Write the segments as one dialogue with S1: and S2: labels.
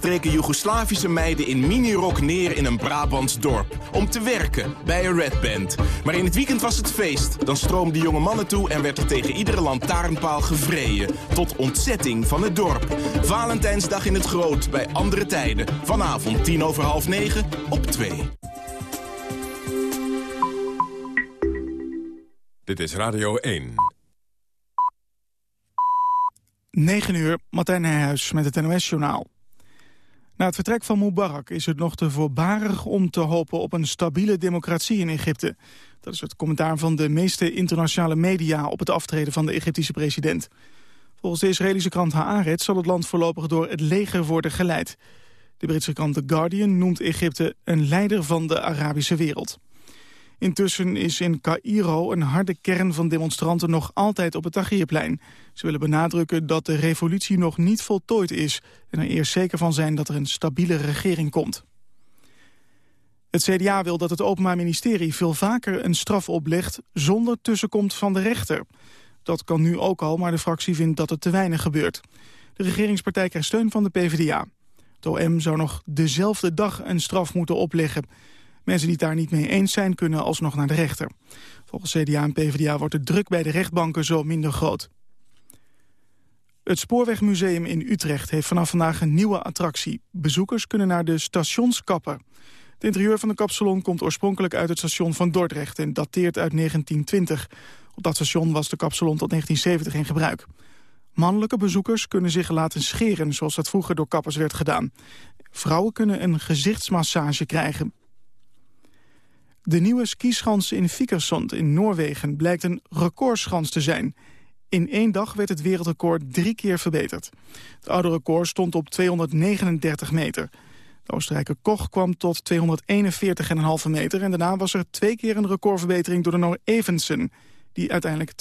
S1: streken Joegoslavische meiden in minirok neer in een Brabants dorp. Om te werken bij een Red Band. Maar in het weekend was het feest. Dan stroomden jonge mannen toe en werd er tegen iedere lantaarnpaal gevreden. Tot ontzetting van het dorp. Valentijnsdag in het Groot bij andere tijden. Vanavond tien over half negen op twee.
S2: Dit is Radio 1.
S3: 9 uur, Martijn Nijhuis met het NOS-journaal. Na het vertrek van Mubarak is het nog te voorbarig om te hopen op een stabiele democratie in Egypte. Dat is het commentaar van de meeste internationale media op het aftreden van de Egyptische president. Volgens de Israëlische krant Haaretz zal het land voorlopig door het leger worden geleid. De Britse krant The Guardian noemt Egypte een leider van de Arabische wereld. Intussen is in Cairo een harde kern van demonstranten nog altijd op het Tahrirplein. Ze willen benadrukken dat de revolutie nog niet voltooid is... en er eerst zeker van zijn dat er een stabiele regering komt. Het CDA wil dat het Openbaar Ministerie veel vaker een straf oplegt... zonder tussenkomst van de rechter. Dat kan nu ook al, maar de fractie vindt dat het te weinig gebeurt. De regeringspartij krijgt steun van de PvdA. Het OM zou nog dezelfde dag een straf moeten opleggen... Mensen die het daar niet mee eens zijn, kunnen alsnog naar de rechter. Volgens CDA en PvdA wordt de druk bij de rechtbanken zo minder groot. Het Spoorwegmuseum in Utrecht heeft vanaf vandaag een nieuwe attractie. Bezoekers kunnen naar de stationskapper. Het interieur van de kapsalon komt oorspronkelijk uit het station van Dordrecht... en dateert uit 1920. Op dat station was de kapsalon tot 1970 in gebruik. Mannelijke bezoekers kunnen zich laten scheren... zoals dat vroeger door kappers werd gedaan. Vrouwen kunnen een gezichtsmassage krijgen. De nieuwe skischans in Vikersund in Noorwegen blijkt een recordschans te zijn. In één dag werd het wereldrecord drie keer verbeterd. Het oude record stond op 239 meter. De Oostenrijker Koch kwam tot 241,5 meter... en daarna was er twee keer een recordverbetering door de Noor Evensen... die uiteindelijk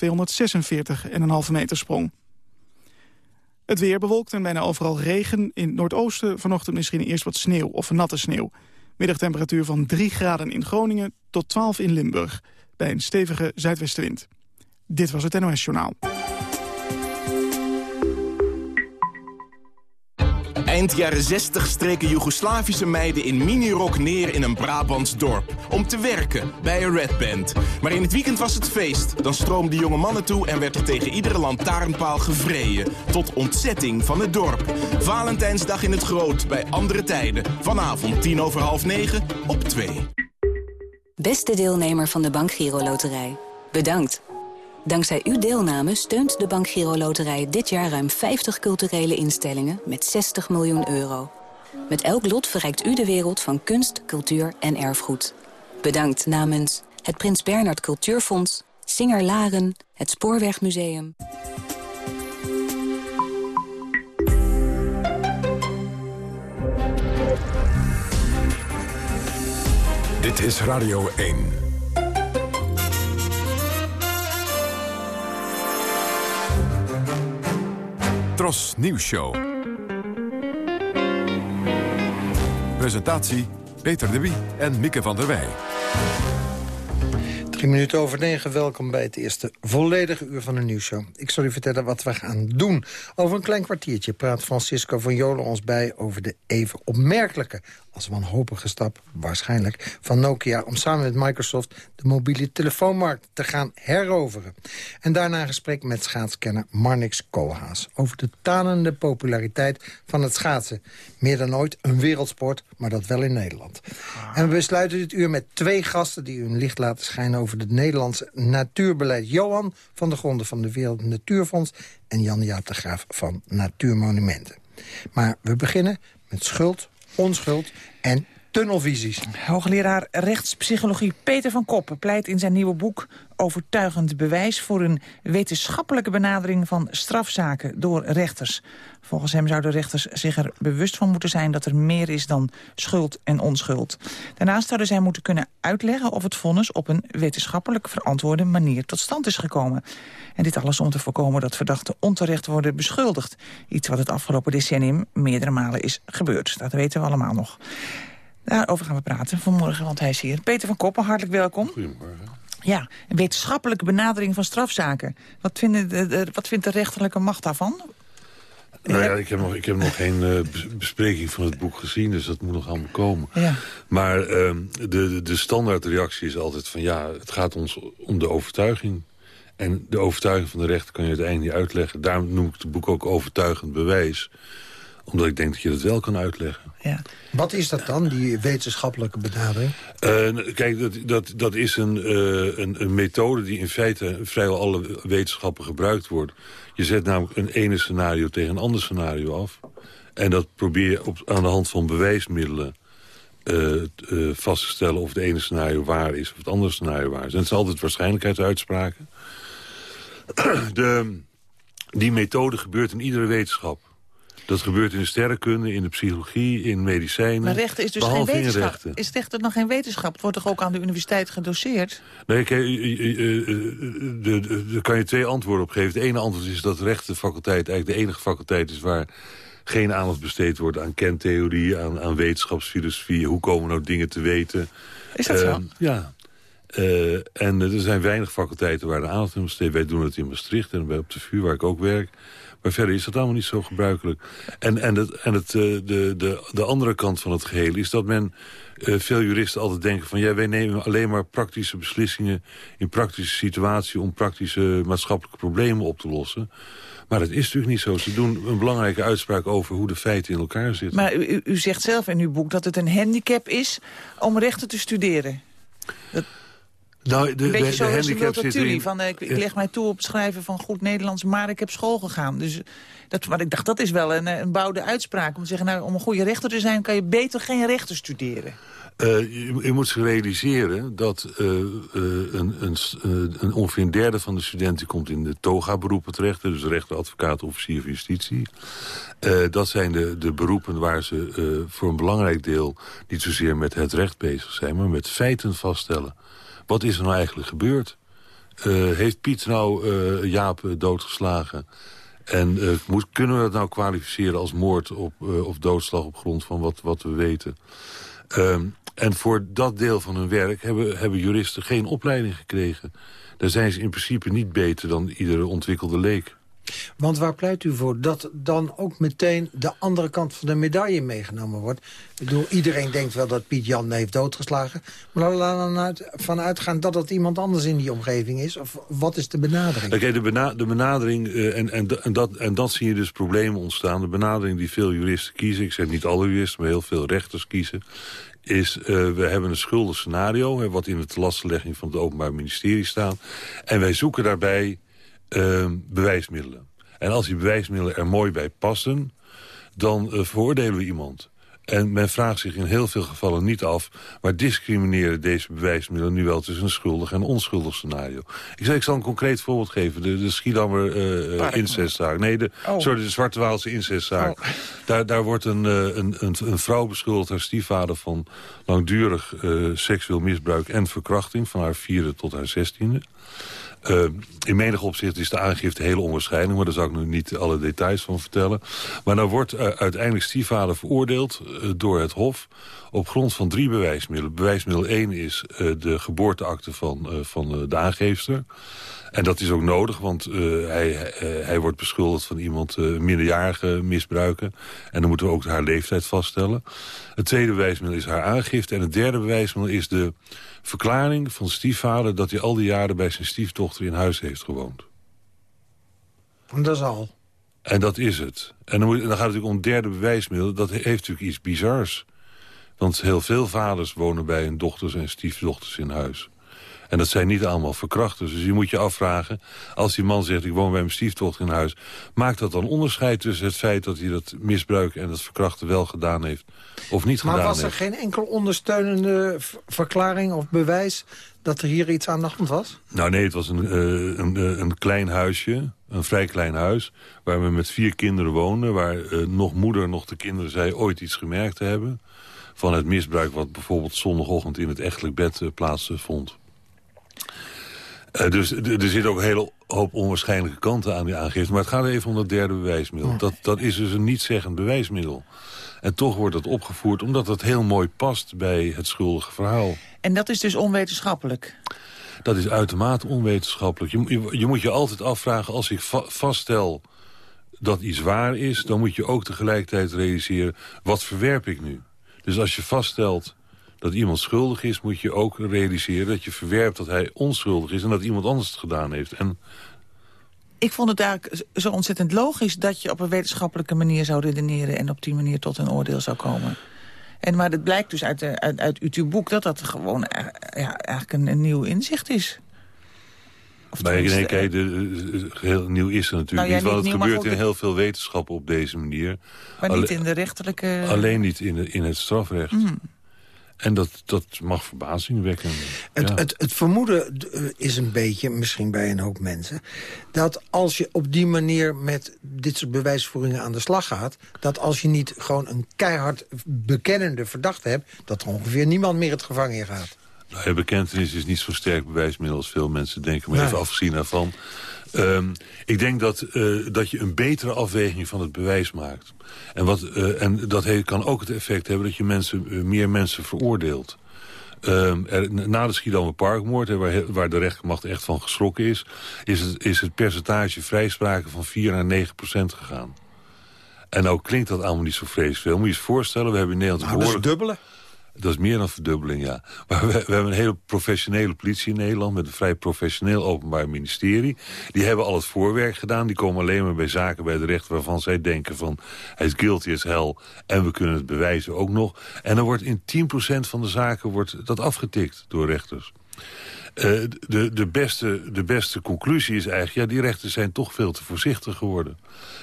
S3: 246,5 meter sprong. Het weer bewolkt en bijna overal regen. In het noordoosten vanochtend misschien eerst wat sneeuw of natte sneeuw. Middagtemperatuur van 3 graden in Groningen tot 12 in Limburg. Bij een stevige zuidwestenwind. Dit was het NOS Journaal.
S1: Eind jaren 60 streken Joegoslavische meiden in minirok neer in een Brabants dorp. Om te werken bij een Red Band. Maar in het weekend was het feest. Dan stroomden jonge mannen toe en werd er tegen iedere lantaarnpaal gevreden. Tot ontzetting van het dorp. Valentijnsdag in het Groot bij andere tijden. Vanavond tien over half negen op twee.
S4: Beste deelnemer van de Bank Giro Loterij. Bedankt. Dankzij uw deelname steunt de Bank Giro Loterij dit jaar ruim 50 culturele instellingen met 60 miljoen euro. Met elk lot verrijkt u de wereld van kunst, cultuur en erfgoed. Bedankt namens het Prins Bernhard Cultuurfonds, Singer Laren, het Spoorwegmuseum.
S2: Dit is Radio 1. Tros Nieuws Show. Presentatie Peter de Wie en Mieke van der Wij.
S5: Drie minuten over negen, welkom bij het eerste volledige uur van de nieuwsshow. Ik zal u vertellen wat we gaan doen. Over een klein kwartiertje praat Francisco van Jolen ons bij... over de even opmerkelijke als wanhopige stap, waarschijnlijk, van Nokia... om samen met Microsoft de mobiele telefoonmarkt te gaan heroveren. En daarna een gesprek met schaatskenner Marnix Koolhaas... over de tanende populariteit van het schaatsen. Meer dan ooit een wereldsport, maar dat wel in Nederland. En we besluiten dit uur met twee gasten... die hun licht laten schijnen over het Nederlandse natuurbeleid. Johan van de Gronden van de Wereld Natuurfonds... en Jan-Jaap de Graaf van Natuurmonumenten. Maar we beginnen met schuld, onschuld en tunnelvisies.
S6: Hoogleraar rechtspsychologie Peter van Koppen pleit in zijn nieuwe boek overtuigend bewijs voor een wetenschappelijke benadering van strafzaken door rechters. Volgens hem zouden rechters zich er bewust van moeten zijn dat er meer is dan schuld en onschuld. Daarnaast zouden zij moeten kunnen uitleggen of het vonnis op een wetenschappelijk verantwoorde manier tot stand is gekomen. En dit alles om te voorkomen dat verdachten onterecht worden beschuldigd. Iets wat het afgelopen decennium meerdere malen is gebeurd. Dat weten we allemaal nog. Daarover gaan we praten vanmorgen, want hij is hier. Peter van Koppen, hartelijk welkom.
S7: Goedemorgen.
S6: Ja, een wetenschappelijke benadering van strafzaken. Wat, vinden de, wat vindt de rechterlijke macht daarvan?
S7: Nou ja, ik heb nog, ik heb nog geen uh, bespreking van het boek gezien, dus dat moet nog allemaal komen.
S6: Ja.
S7: Maar uh, de, de standaardreactie is altijd van ja, het gaat ons om de overtuiging. En de overtuiging van de rechter kan je uiteindelijk niet uitleggen. Daarom noem ik het boek ook overtuigend bewijs. Omdat ik denk dat je dat wel kan uitleggen.
S6: Ja.
S5: Wat is dat dan, die wetenschappelijke benadering?
S7: Uh, kijk, dat, dat, dat is een, uh, een, een, methode die in feite vrijwel alle wetenschappen gebruikt wordt. Je zet namelijk een ene scenario tegen een ander scenario af. En dat probeer je op, aan de hand van bewijsmiddelen uh, vast te stellen... of het ene scenario waar is of het andere scenario waar is. En het zijn altijd waarschijnlijkheidsuitspraken. De, die methode gebeurt in iedere wetenschap. Dat gebeurt in de sterrenkunde, in de psychologie, in medicijnen.
S6: Maar rechten is dus geen wetenschap. Is rechten nog geen wetenschap? Het wordt toch ook aan de universiteit gedoseerd?
S7: Nee, kijk, daar kan je twee antwoorden op geven. Het ene antwoord is dat de rechtenfaculteit eigenlijk de enige faculteit is... waar geen aandacht besteed wordt aan kentheorie, aan, aan wetenschapsfilosofie. Hoe komen nou dingen te weten?
S6: Is dat zo?
S7: Uh, ja. Uh, en er zijn weinig faculteiten waar de aandacht in besteed. Wij doen het in Maastricht en bij op de vuur waar ik ook werk. Maar verder is dat allemaal niet zo gebruikelijk. En, en, het, en het, de, de, de andere kant van het geheel is dat men... Uh, veel juristen altijd denken van... ja, wij nemen alleen maar praktische beslissingen... in praktische situaties om praktische maatschappelijke problemen op te lossen. Maar dat is natuurlijk niet zo. Ze doen een belangrijke uitspraak over hoe de feiten in elkaar zitten.
S6: Maar u, u zegt zelf in uw boek dat het een handicap is om rechten te studeren. Dat...
S7: Nou, de,
S6: een beetje
S7: de,
S6: zo
S7: de
S6: van uh, ik, ik leg mij toe op het schrijven van goed Nederlands, maar ik heb school gegaan. Dus dat, maar ik dacht, dat is wel een, een bouwde uitspraak. Om te zeggen, nou, om een goede rechter te zijn, kan je beter geen rechten studeren.
S7: Uh, je, je, moet zich realiseren dat uh, uh, een, een, een, ongeveer een derde van de studenten komt in de toga-beroepen terecht. Dus rechter, advocaat, officier van justitie. dat zijn de, de beroepen waar ze voor een belangrijk deel niet zozeer met het recht bezig zijn, maar met feiten vaststellen. Wat is er nou eigenlijk gebeurd? heeft Piet nou Jaap doodgeslagen? En kunnen we dat nou kwalificeren als moord op, of doodslag op grond van wat, wat we weten? Um, en voor dat deel van hun werk hebben, hebben juristen geen opleiding gekregen. Daar zijn ze in principe niet beter dan iedere ontwikkelde leek.
S5: Want waar pleit u voor? Dat dan ook meteen de andere kant van de medaille meegenomen wordt. Ik bedoel, iedereen denkt wel dat Piet Jan heeft doodgeslagen. Maar laten we uitgaan dat het iemand anders in die omgeving is. Of wat is de benadering?
S7: Oké, de, de, benadering, uh, en, en, dat, en dat zie je dus problemen ontstaan. De benadering die veel juristen kiezen, ik zeg niet alle juristen, maar heel veel rechters kiezen is, uh, we hebben een schuldig scenario... Hè, wat in de telastlegging van het Openbaar Ministerie staat. En wij zoeken daarbij uh, bewijsmiddelen. En als die bewijsmiddelen er mooi bij passen... dan uh, veroordelen we iemand. En men vraagt zich in heel veel gevallen niet af... maar discrimineren deze bewijsmiddelen nu wel tussen een schuldig en onschuldig scenario. Ik, zal, ik zal een concreet voorbeeld geven. De, de Schiedammer uh, incestzaak. Nee, de, oh. sorry, de Zwarte Waalse incestzaak. Oh. Daar, daar wordt een, een, een, een vrouw beschuldigd, haar stiefvader... van langdurig uh, seksueel misbruik en verkrachting... van haar vierde tot haar zestiende. Uh, in menig opzicht is de aangifte heel onwaarschijnlijk... maar daar zal ik nu niet alle details van vertellen. Maar nou wordt uh, uiteindelijk stiefvader veroordeeld uh, door het Hof... op grond van drie bewijsmiddelen. Bewijsmiddel 1 is de geboorteakte van, van de aangeefster... En dat is ook nodig, want hij, hij wordt beschuldigd van iemand minderjarige misbruiken. En dan moeten we ook haar leeftijd vaststellen. Het tweede bewijsmiddel is haar aangifte. En het derde bewijsmiddel is de verklaring van stiefvader... dat hij al die jaren bij zijn stiefdochter in huis heeft gewoond.
S5: En dat is al.
S7: En dat is het. En dan, moet, dan gaat het natuurlijk om derde bewijsmiddel. Dat heeft natuurlijk iets bizars. Want heel veel vaders wonen bij hun dochters en stiefdochters in huis. En dat zijn niet allemaal verkrachters. Dus je moet je afvragen, als die man zegt... ik woon bij mijn stiefdochter in huis... maakt dat dan onderscheid tussen het feit dat hij dat misbruik... en dat verkrachten wel gedaan heeft of niet
S5: maar
S7: gedaan
S5: heeft? Maar was er geen enkel ondersteunende verklaring of bewijs... dat er hier iets aan de hand was?
S7: Nou nee, het was een, uh, een, een klein huisje, een vrij klein huis... waar we met vier kinderen woonden... waar uh, nog moeder, nog de kinderen zei ooit iets gemerkt te hebben... van het misbruik wat bijvoorbeeld zondagochtend in het echtelijk bed uh, plaatsvond. Uh, dus er zit ook een hele hoop onwaarschijnlijke kanten aan die aangifte. Maar het gaat even om dat derde bewijsmiddel. Dat, dat is dus een niet-zeggend bewijsmiddel. En toch wordt dat opgevoerd omdat het heel mooi past bij het schuldige verhaal.
S6: En dat is dus onwetenschappelijk?
S7: Dat is uitermate onwetenschappelijk. Je, je, je moet je altijd afvragen, als ik va vaststel dat iets waar is... dan moet je ook tegelijkertijd realiseren... wat verwerp ik nu? Dus als je vaststelt dat iemand schuldig is... moet je ook realiseren dat je verwerpt dat hij onschuldig is... en dat iemand anders het gedaan heeft. En
S6: ik vond het eigenlijk zo ontzettend logisch... dat je op een wetenschappelijke manier zou redeneren... en op die manier tot een oordeel zou komen. En, maar het blijkt dus uit, uit, uit uw boek dat dat gewoon eh, ja, eigenlijk een, een nieuw inzicht is.
S7: Of nee, nee, kijk, de, heel nieuw is er natuurlijk nou, niet. Want het gebeurt in heel veel wetenschappen op deze manier.
S6: Maar niet in de rechterlijke...
S7: Alleen niet in, de, in het strafrecht. Mm. En dat, dat mag verbazing wekken.
S5: Het, het, het, vermoeden eh, is een beetje, misschien bij een hoop mensen... dat als je op die manier met dit soort bewijsvoeringen aan de slag gaat... dat als je niet gewoon een keihard bekennende verdachte hebt... dat er ongeveer niemand meer het gevangen in gaat.
S7: Nou, bekentenis is niet zo sterk bewijsmiddel als veel mensen denken. Maar even afgezien daarvan. Um, ik denk dat, uh, dat je een betere afweging van het bewijs maakt. En, wat, uh, en dat heeft, kan ook het effect hebben dat je mensen, uh, meer mensen veroordeelt. Um, er, na de Schiedammer Parkmoord, waar, waar de rechtermacht echt van geschrokken is... is het, is het percentage vrijspraken van 4 naar 9 procent gegaan. En nou klinkt dat allemaal niet zo vreselijk veel. Moet je je voorstellen, we hebben in Nederland...
S5: Nou, dat is dubbele.
S7: Dat is meer dan verdubbeling, ja. Maar we, we, hebben een hele professionele politie in Nederland... met een vrij professioneel openbaar ministerie. Die hebben al het voorwerk gedaan. Die komen alleen maar bij zaken bij de rechter... waarvan zij denken van hij is guilty as hell... en we kunnen het bewijzen ook nog. En dan wordt in 10% van de zaken wordt dat afgetikt door rechters. Uh, de, de, beste, de beste conclusie is eigenlijk... ja, die rechters zijn toch veel te voorzichtig geworden.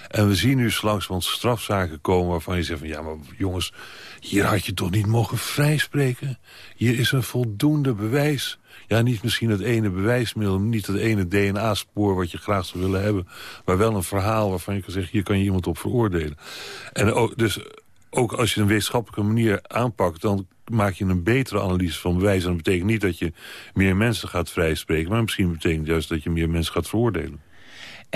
S7: En we zien nu want strafzaken komen waarvan je zegt van... ja, maar jongens, hier had je toch niet mogen vrijspreken? Hier is een voldoende bewijs. Ja, niet misschien het ene bewijsmiddel, niet het ene DNA-spoor wat je graag zou willen hebben. Maar wel een verhaal waarvan je kan zeggen, hier kan je iemand op veroordelen. En ook, dus ook als je een wetenschappelijke manier aanpakt... dan maak je een betere analyse van bewijs. En dat betekent niet dat je meer mensen gaat vrijspreken... maar misschien betekent juist dat je meer mensen gaat veroordelen.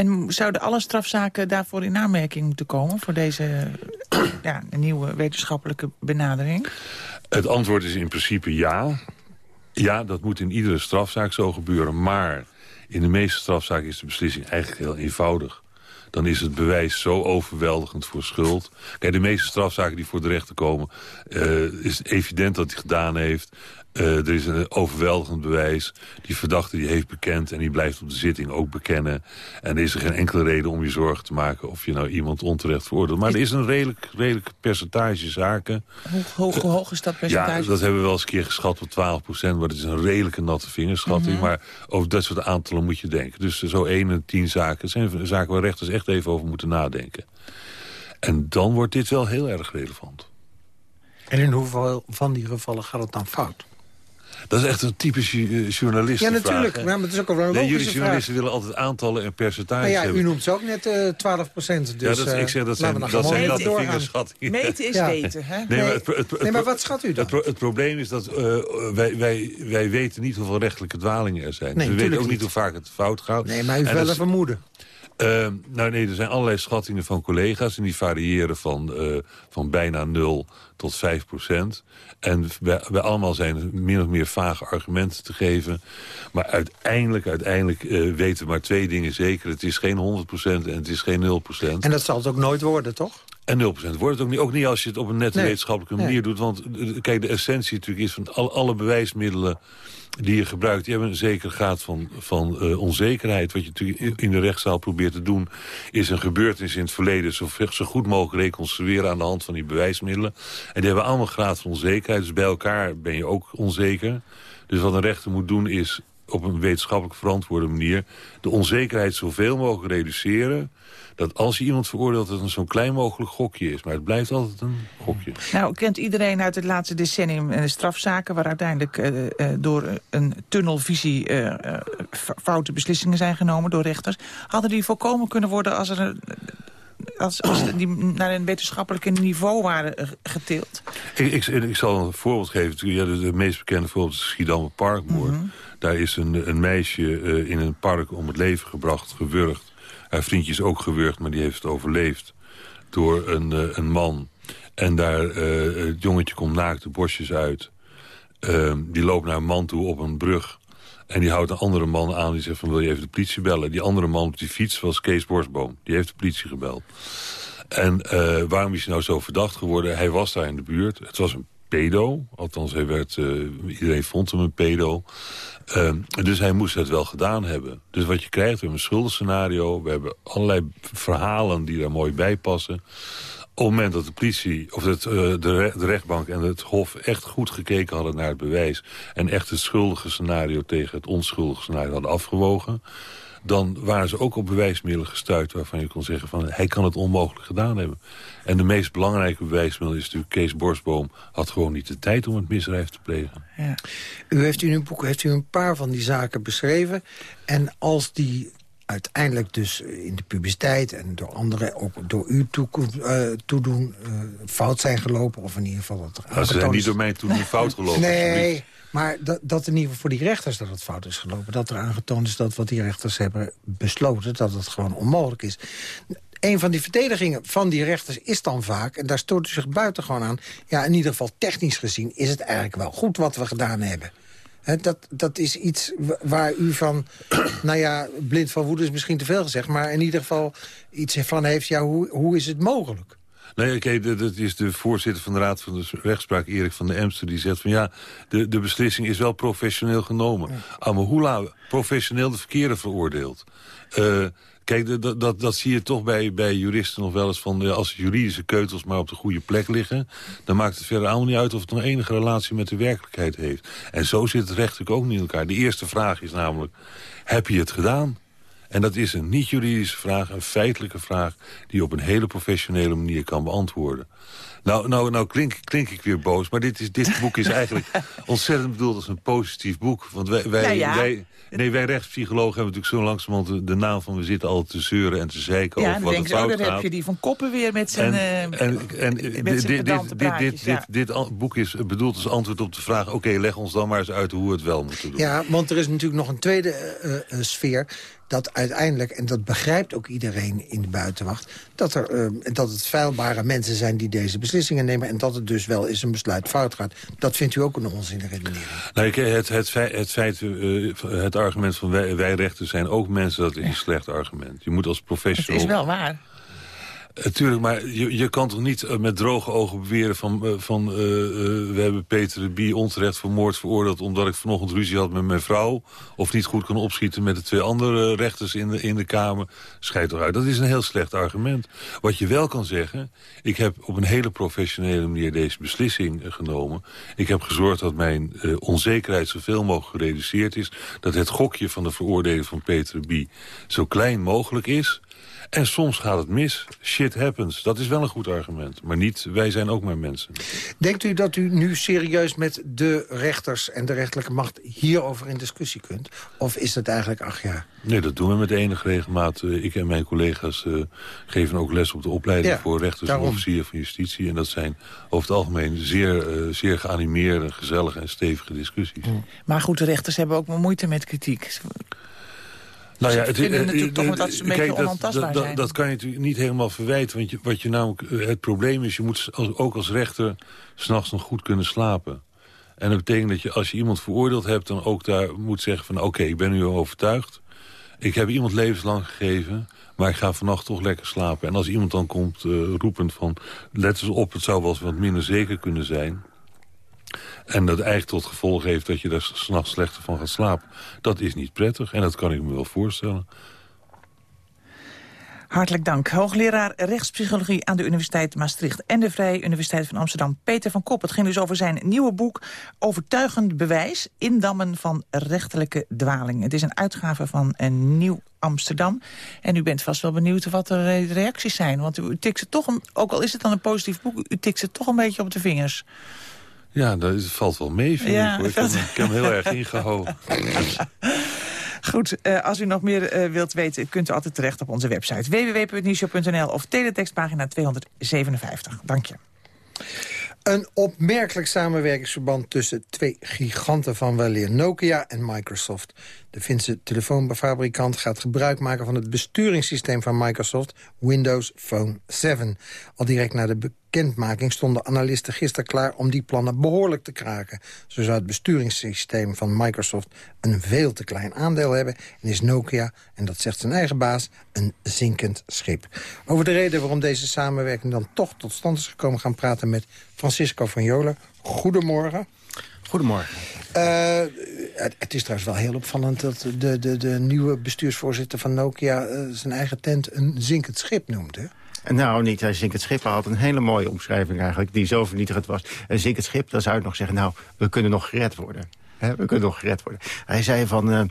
S6: En zouden alle strafzaken daarvoor in aanmerking moeten komen... voor deze ja, nieuwe wetenschappelijke benadering?
S7: Het antwoord is in principe ja. Ja, dat moet in iedere strafzaak zo gebeuren. Maar in de meeste strafzaken is de beslissing eigenlijk heel eenvoudig dan is het bewijs zo overweldigend voor schuld. Kijk, de meeste strafzaken die voor de rechter komen... Uh, is evident dat hij gedaan heeft. Uh, er is een overweldigend bewijs. Die verdachte die heeft bekend en die blijft op de zitting ook bekennen. En er is er geen enkele reden om je zorgen te maken... of je nou iemand onterecht veroordeelt. Maar er is een redelijk, redelijk percentage zaken.
S6: Hoe, hoe, hoog is dat percentage?
S7: Ja, dat hebben we wel eens een keer geschat op 12 procent. Maar het is een redelijke natte vingerschatting. Mhm. Maar over dat soort aantallen moet je denken. Dus zo 1 en 10 zaken zijn zaken waar rechters echt even over moeten nadenken. En dan wordt dit wel heel erg relevant.
S5: En in hoeveel van die gevallen gaat het dan fout?
S7: Dat is echt een typische eh, journalist.
S5: Ja, natuurlijk. Maar het is ook wel een
S7: nee, Jullie journalisten willen altijd aantallen en percentages
S5: ja, U noemt ze ook net uh, eh, 12 procent. Dus,
S7: ja, dat, ik zeg, dat zijn, dat zijn natte vingerschattingen.
S6: Meten is weten. Hè?
S5: Nee, maar, het, het, nee, maar wat schat u dan?
S7: Het, het probleem is dat uh, wij, wij, wij weten niet hoeveel rechtelijke dwalingen er zijn. Nee, dus we weten ook niet hoe vaak het fout gaat.
S5: Nee, maar u heeft wel een vermoeden.
S7: Uh, nou nee, er zijn allerlei schattingen van collega's... en die variëren van, uh, van bijna 0 tot 5 procent. En wij, wij, allemaal zijn meer of meer vage argumenten te geven. Maar uiteindelijk, uiteindelijk uh, weten we maar twee dingen zeker. Het is geen 100 procent en het is geen 0 procent.
S5: En dat zal het ook nooit worden, toch?
S7: En 0% wordt het ook niet. Ook niet als je het op een nette wetenschappelijke manier doet. Want kijk, de essentie natuurlijk is van alle, alle bewijsmiddelen die je gebruikt... die hebben een zekere graad van, van uh, onzekerheid. Wat je natuurlijk in de rechtszaal probeert te doen... is een gebeurtenis in het verleden zo, zo goed mogelijk reconstrueren... aan de hand van die bewijsmiddelen. En die hebben allemaal een graad van onzekerheid. Dus bij elkaar ben je ook onzeker. Dus wat een rechter moet doen is op een wetenschappelijk verantwoorde manier... de onzekerheid zoveel mogelijk reduceren dat als je iemand veroordeelt dat het zo'n klein mogelijk gokje is. Maar het blijft altijd een gokje.
S6: Nou, kent iedereen uit het laatste decennium de strafzaken... waar uiteindelijk uh, uh, door een tunnelvisie uh, foute beslissingen zijn genomen door rechters. Hadden die voorkomen kunnen worden als er... als, als die naar een wetenschappelijk niveau waren getild?
S7: Ik, ik, ik, zal een voorbeeld geven. Ja, de, de meest bekende voorbeeld is Schiedammer Parkmoord. Mm Daar is een, een meisje in een park om het leven gebracht, gewurgd. Haar vriendje is ook gewurgd, maar die heeft het overleefd. Door een, uh, een man. En daar, uh, het jongetje komt naakt de bosjes uit. Uh, die loopt naar een man toe op een brug. En die houdt een andere man aan die zegt van wil je even de politie bellen. Die andere man op die fiets was Kees Borstboom. Die heeft de politie gebeld. En uh, waarom is hij nou zo verdacht geworden? Hij was daar in de buurt. Het was een pedo. Althans, hij werd, uh, iedereen vond hem een pedo. Uh, dus hij moest het wel gedaan hebben. Dus wat je krijgt, we hebben een schuldenscenario. We hebben allerlei verhalen die daar mooi bij passen. Op het moment dat de politie, of het, uh, de, rechtbank en het hof echt goed gekeken hadden naar het bewijs... en echt het schuldige scenario tegen het onschuldige scenario hadden afgewogen dan waren ze ook op bewijsmiddelen gestuurd... waarvan je kon zeggen van hij kan het onmogelijk gedaan hebben. En de meest belangrijke bewijsmiddel is natuurlijk... Kees Borstboom had gewoon niet de tijd om het misdrijf te plegen. Ja.
S5: U heeft in uw boek heeft u een paar van die zaken beschreven. En als die uiteindelijk dus in de publiciteit en door anderen, ook door u toedoen, uh, fout zijn gelopen. Of in ieder geval dat er
S7: nou, Ze zijn niet door mij toen fout gelopen.
S5: nee, maar dat, dat in ieder geval voor die rechters dat het fout is gelopen. Dat er aangetoond is dat wat die rechters hebben besloten... dat het gewoon onmogelijk is. Een van die verdedigingen van die rechters is dan vaak... en daar stoot u zich buitengewoon aan... ja, in ieder geval technisch gezien is het eigenlijk wel goed wat we gedaan hebben. Dat, dat is iets waar u van, nou ja, blind van woede is misschien te veel gezegd... maar in ieder geval iets van heeft, ja, hoe, hoe is het mogelijk?
S7: Nee, oké, dat is de voorzitter van de Raad van de Rechtspraak, Erik van de Emster... die zegt van ja, de, de beslissing is wel professioneel genomen. Ja. Amahula professioneel de verkeerde veroordeeld. Uh, kijk, dat, dat, dat zie je toch bij, bij juristen nog wel eens van... als juridische keutels maar op de goede plek liggen... dan maakt het verder allemaal niet uit of het nog enige relatie met de werkelijkheid heeft. En zo zit het rechtelijk ook niet in elkaar. De eerste vraag is namelijk, heb je het gedaan? En dat is een niet-juridische vraag, een feitelijke vraag... die je op een hele professionele manier kan beantwoorden. Nou, nou, nou klink, klink ik weer boos, maar dit, is, dit boek is eigenlijk ontzettend bedoeld als een positief boek. Want wij, wij, wij, nee, wij rechtspsychologen hebben natuurlijk zo langzamerhand de, naam van... we zitten altijd te zeuren en te zeiken over wat het fout
S6: gaat. Ja, dan heb je die van Koppen weer met zijn En, en, en dit, dit,
S7: dit, dit, dit, boek is bedoeld als antwoord op de vraag... oké, leg ons dan maar eens uit hoe we het wel moeten doen.
S5: Ja, want er is natuurlijk nog een tweede uh, uh, sfeer dat uiteindelijk, en dat begrijpt ook iedereen in de buitenwacht... dat, er, uh, dat het feilbare mensen zijn die deze beslissingen nemen... en dat het dus wel eens een besluit fout gaat. Dat vindt u ook een onzinnige redenering?
S7: Nee, het, het, feit, het, feit, uh, het argument van wij, wij rechters zijn ook mensen... dat is een slecht argument. Je moet als professional...
S6: Het is wel waar.
S7: Natuurlijk, maar je, je kan toch niet eh, met droge ogen beweren van... Uh, van uh, we hebben Peter de Bie onterecht voor moord veroordeeld... omdat ik vanochtend ruzie had met mijn vrouw... of niet goed kan opschieten met de twee andere rechters in de, in de Kamer. Schijt toch uit. Dat is een heel slecht argument. Wat je wel kan zeggen... ik heb op een hele professionele manier deze beslissing genomen. Ik heb gezorgd dat mijn onzekerheid zoveel mogelijk gereduceerd is... dat het gokje van de veroordeling van Peter de Bie zo klein mogelijk is... En soms gaat het mis. Shit happens. Dat is wel een goed argument. Maar niet, wij zijn ook maar mensen.
S5: Denkt u dat u nu serieus met de rechters en de rechterlijke macht... hierover in discussie kunt? Of is het eigenlijk, ach ja...
S7: Nee, dat doen we met enige regelmaat. Eh, ik en mijn collega's uh, geven ook les op de opleiding... voor rechters en officieren van justitie. En dat zijn over het algemeen zeer, uh, zeer geanimeerde, gezellige en stevige discussies.
S6: Maar goed, de rechters hebben ook moeite met kritiek.
S7: Nou ja,
S6: het, is natuurlijk toch dat ze een beetje
S7: dat, zijn. Dat, kan je natuurlijk niet helemaal verwijten. Want je, wat je namelijk, eh, het probleem is, je moet als, ook als rechter... s'nachts nog goed kunnen slapen. En dat betekent dat je als je iemand veroordeeld hebt... dan ook daar moet zeggen van oké, ik ben nu overtuigd. Ik heb iemand levenslang gegeven... maar ik ga vannacht toch lekker slapen. En als iemand dan komt uh, roepend van... let eens op, het zou wel eens wat minder zeker kunnen zijn... En dat eigenlijk tot gevolg heeft dat je daar s'nachts slechter van gaat slapen. Dat is niet prettig en dat kan ik me wel voorstellen.
S6: Hartelijk dank. Hoogleraar rechtspsychologie aan de Universiteit Maastricht... en de Vrije Universiteit van Amsterdam, Peter van Kop. Het ging dus over zijn nieuwe boek Overtuigend Bewijs... Indammen van rechterlijke dwaling. Het is een uitgave van een Nieuw Amsterdam. En u bent vast wel benieuwd wat de reacties zijn. Want u tikt ze toch, een, ook al is het dan een positief boek... u tikt ze toch een beetje op de vingers.
S7: Ja, dat valt wel mee, vind ja, ik. Ik, heb, hem heel erg ingehouden.
S6: Goed, uh, als u nog meer uh, wilt weten, kunt u altijd terecht op onze website www.nieuwshow.nl of teletextpagina 257. Dank je.
S5: Een opmerkelijk samenwerkingsverband tussen twee giganten van weleer, Nokia en Microsoft. De Finse telefoonfabrikant gaat gebruik maken van het besturingssysteem van Microsoft, Windows Phone 7. Al direct na de bekendmaking stonden analisten gisteren klaar om die plannen behoorlijk te kraken. Zo zou het besturingssysteem van Microsoft een veel te klein aandeel hebben... en is Nokia, en dat zegt zijn eigen baas, een zinkend schip. Over de reden waarom deze samenwerking dan toch tot stand is gekomen... gaan praten met Francisco van Jolen. Goedemorgen.
S8: Goedemorgen.
S5: Uh, het, het, is trouwens wel heel opvallend dat de, de, de nieuwe bestuursvoorzitter van Nokia... Uh, zijn eigen tent een zinkend schip noemt, hè?
S8: Nou, niet hij zinkend schip. Hij had een hele mooie omschrijving eigenlijk, die zo vernietigend was. Een zinkend schip, dan zou ik nog zeggen, nou, we kunnen nog gered worden. we kunnen nog gered worden. Hij zei van, uh,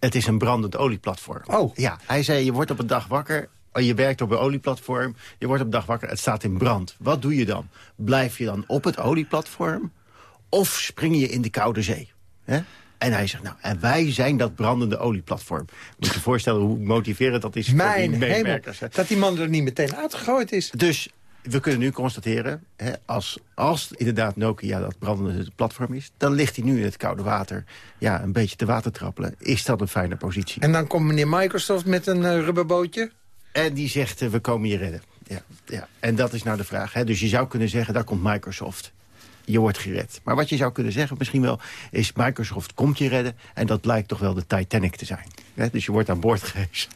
S8: het is een brandend olieplatform.
S5: Oh.
S8: Ja, hij zei, je wordt op een dag wakker je werkt op een olieplatform, je wordt op een dag wakker, het staat in brand. Wat doe je dan? Blijf je dan op het olieplatform of spring je in de koude zee? En hij zegt, nou, en wij zijn dat brandende olieplatform. Moet je je voorstellen hoe motiverend dat is
S5: Mijn
S8: voor die medewerkers.
S5: dat die man er niet meteen uitgegooid is.
S8: Dus we kunnen nu constateren, hè, als, als inderdaad Nokia dat brandende platform is... dan ligt hij nu in het koude water ja, een beetje te water trappelen. Is dat een fijne positie?
S5: En dan komt meneer Microsoft met een uh, rubberbootje?
S8: En die zegt, uh, we komen je redden. Ja, ja. En dat is nou de vraag. Hè. Dus je zou kunnen zeggen, daar komt Microsoft je wordt gered. Maar wat je zou kunnen zeggen misschien wel... is Microsoft komt je redden en dat blijkt toch wel de Titanic te zijn. dus je wordt aan boord gehezen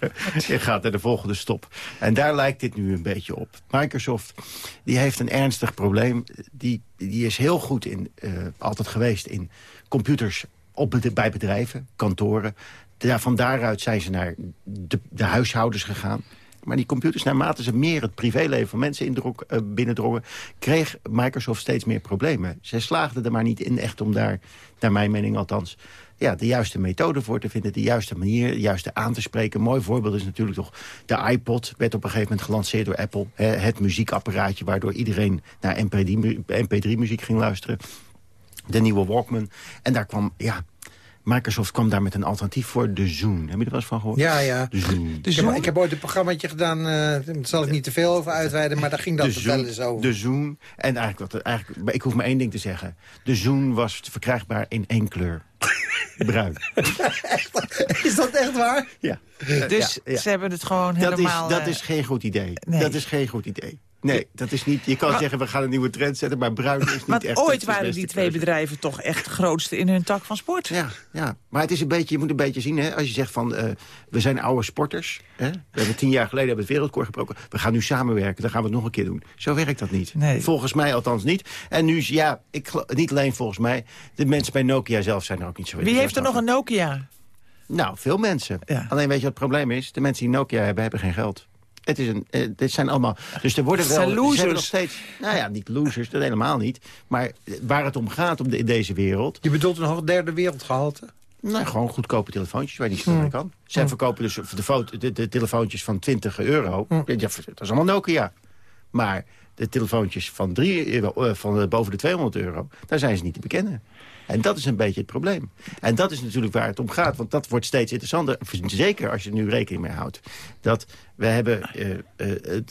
S8: je gaat naar de volgende stop. En daar lijkt dit nu een beetje op. Microsoft die heeft een ernstig probleem. Die, die is heel goed in, uh, altijd geweest in computers op, bij bedrijven, kantoren. Ja, van daaruit zijn ze naar de, de huishoudens gegaan. Maar die computers, naarmate ze meer het privéleven van mensen indrok, uh, binnendrongen... kreeg Microsoft steeds meer problemen. Zij slaagden er maar niet in echt om daar, naar mijn mening althans... Ja, de juiste methode voor te vinden, de juiste manier, de juiste aan te spreken. Mooi voorbeeld is natuurlijk toch de iPod. Werd op een gegeven moment gelanceerd door Apple. Hè, het muziekapparaatje waardoor iedereen naar MP3-muziek ging luisteren. De nieuwe Walkman. En daar kwam, ja, Microsoft kwam daar met een alternatief voor, de Zoom. Heb je er wel eens van gehoord?
S5: Ja, ja.
S8: De Zoom.
S5: De Zoom? Ik, heb, ik heb ooit een programmaatje gedaan, uh, daar zal ik niet te veel over uitweiden... maar daar ging dat wel eens over.
S8: De Zoom. En eigenlijk, wat, eigenlijk, ik hoef maar één ding te zeggen. De Zoom was verkrijgbaar in één kleur. Bruin.
S5: is dat echt waar?
S8: Ja.
S6: Dus ja, ja. ze hebben het gewoon helemaal...
S8: Dat is, dat is geen goed idee. Nee. Dat is geen goed idee. Nee, dat is niet. Je kan maar, zeggen, we gaan een nieuwe trend zetten, maar bruin is niet
S6: want
S8: echt...
S6: ooit waren die twee bedrijven toch echt de grootste in hun tak van sport.
S8: Ja, ja. maar het is een beetje, je moet een beetje zien, hè, als je zegt van, uh, we zijn oude sporters. Hè? We hebben tien jaar geleden hebben het wereldrecord gebroken. We gaan nu samenwerken, dan gaan we het nog een keer doen. Zo werkt dat niet.
S6: Nee.
S8: Volgens mij althans niet. En nu, ja, ik, niet alleen volgens mij, de mensen bij Nokia zelf zijn er ook niet zo
S6: Wie heeft er nog een Nokia?
S8: Nou, veel mensen.
S6: Ja.
S8: Alleen weet je wat het probleem is? De mensen die Nokia hebben, hebben geen geld. Het is een, uh, dit zijn allemaal... Dus er worden wel...
S6: losers.
S8: nog steeds, nou ja, niet losers, dat helemaal niet. Maar waar het om gaat om de, in deze wereld...
S5: Je bedoelt een hoog derde wereldgehalte?
S8: Nou, gewoon goedkope telefoontjes waar je niet zoveel mee kan. Zij
S5: Hmm.
S8: verkopen dus de, foto, de, de, telefoontjes van 20 euro.
S5: Hmm.
S8: Ja, dat is allemaal Nokia. Maar de telefoontjes van, drie, uh, van boven de 200 euro... daar zijn ze niet te bekennen. En dat is een beetje het probleem. En dat is natuurlijk waar het om gaat. Want dat wordt steeds interessanter. Zeker als je er nu rekening mee houdt. Dat we hebben, uh, uh,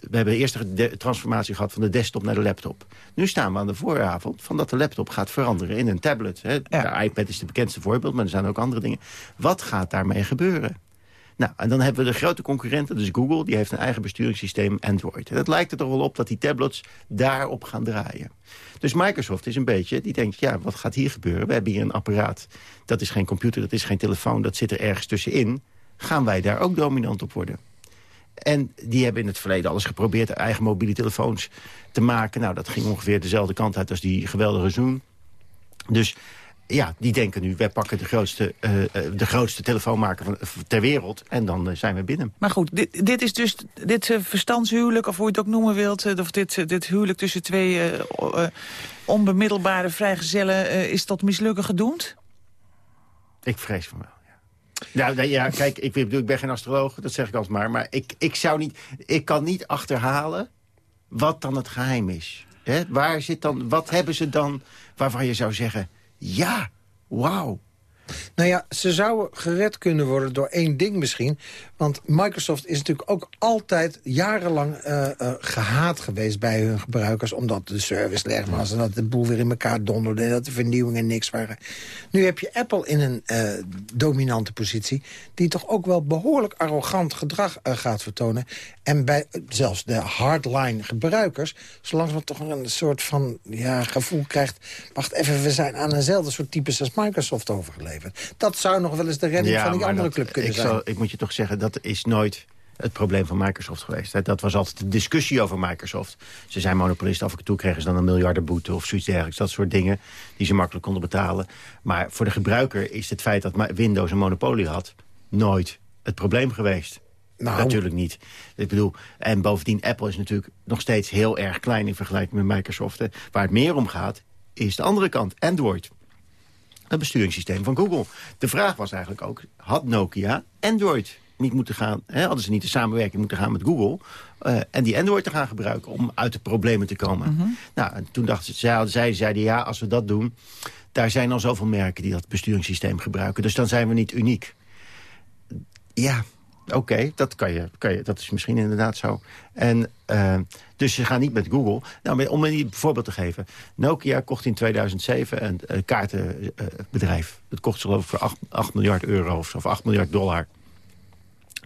S8: we hebben eerst de transformatie gehad van de desktop naar de laptop. Nu staan we aan de vooravond van dat de laptop gaat veranderen in een tablet. Hè.
S6: Ja.
S8: De iPad is het bekendste voorbeeld, maar er zijn ook andere dingen. Wat gaat daarmee gebeuren? Nou, en dan hebben we de grote concurrenten, dus Google... die heeft een eigen besturingssysteem Android. En het lijkt er toch wel op dat die tablets daarop gaan draaien. Dus Microsoft is een beetje, die denkt, ja, wat gaat hier gebeuren? We hebben hier een apparaat, dat is geen computer, dat is geen telefoon... dat zit er ergens tussenin. Gaan wij daar ook dominant op worden? En die hebben in het verleden alles geprobeerd... eigen mobiele telefoons te maken. Nou, dat ging ongeveer dezelfde kant uit als die geweldige Zoom. Dus ja, die denken nu, wij pakken de grootste, uh, de grootste telefoonmaker van, ter wereld... en dan uh, zijn we binnen.
S6: Maar goed, dit, dit is dus dit uh, verstandshuwelijk, of hoe je het ook noemen wilt... of dit, dit huwelijk tussen twee onbemiddelbare vrijgezellen... is tot mislukken gedoemd?
S8: Ik vrees van wel, ja. Nou, ja, kijk, ik, bedoel, ik ben geen astroloog, dat zeg ik alsmaar. Maar ik, ik, zou niet, ik kan niet achterhalen wat dan het geheim is. Waar zit dan, wat hebben ze dan waarvan je zou zeggen... Ja, wauw.
S5: Nou ja, ze zouden gered kunnen worden door één ding misschien. Want Microsoft is natuurlijk ook altijd jarenlang uh, uh, gehaat geweest bij hun gebruikers. Omdat de service slecht was en dat de boel weer in elkaar donderde. En dat de vernieuwingen niks waren. Nu heb je Apple in een uh, dominante positie. Die toch ook wel behoorlijk arrogant gedrag gaat vertonen. En bij zelfs de hardline gebruikers. Zolang ze toch een soort van ja, gevoel krijgt. Wacht even, we zijn aan eenzelfde soort types als Microsoft overgeleverd. Dat zou nog wel eens de redding van die andere club kunnen
S8: ik
S5: zijn.
S8: Zal, ik moet je toch zeggen, dat is nooit het probleem van Microsoft geweest. Dat was altijd de discussie over Microsoft. Ze zijn monopolist, af en toe kregen ze dan een miljardenboete of zoiets dergelijks. Dat soort dingen die ze makkelijk konden betalen. Maar voor de gebruiker is het feit dat Windows een monopolie had... nooit het probleem geweest. Nou. Natuurlijk niet. Ik bedoel, en bovendien, Apple is natuurlijk nog steeds heel erg klein... in vergelijking met Microsoft. Waar het meer om gaat, is de andere kant, Android. Het besturingssysteem van Google. De vraag was eigenlijk ook, had Nokia Android niet moeten gaan... Hè, hadden ze niet de samenwerking moeten gaan met Google... Uh, en die Android te gaan gebruiken om uit de problemen te komen.
S6: Mhm.
S8: Nou, en toen dachten ze, zij, zij zeiden ja, als we dat doen... daar zijn al zoveel merken die dat besturingssysteem gebruiken. Dus dan zijn we niet uniek. Ja, Oké, dat kan je, kan je, dat is misschien inderdaad zo. En, uh, dus ze gaan niet met Google. Nou, om een voorbeeld te geven. Nokia kocht in 2007 een, een kaartenbedrijf. Het kocht geloof ik voor 8, 8 miljard euro of, zo, of 8 miljard dollar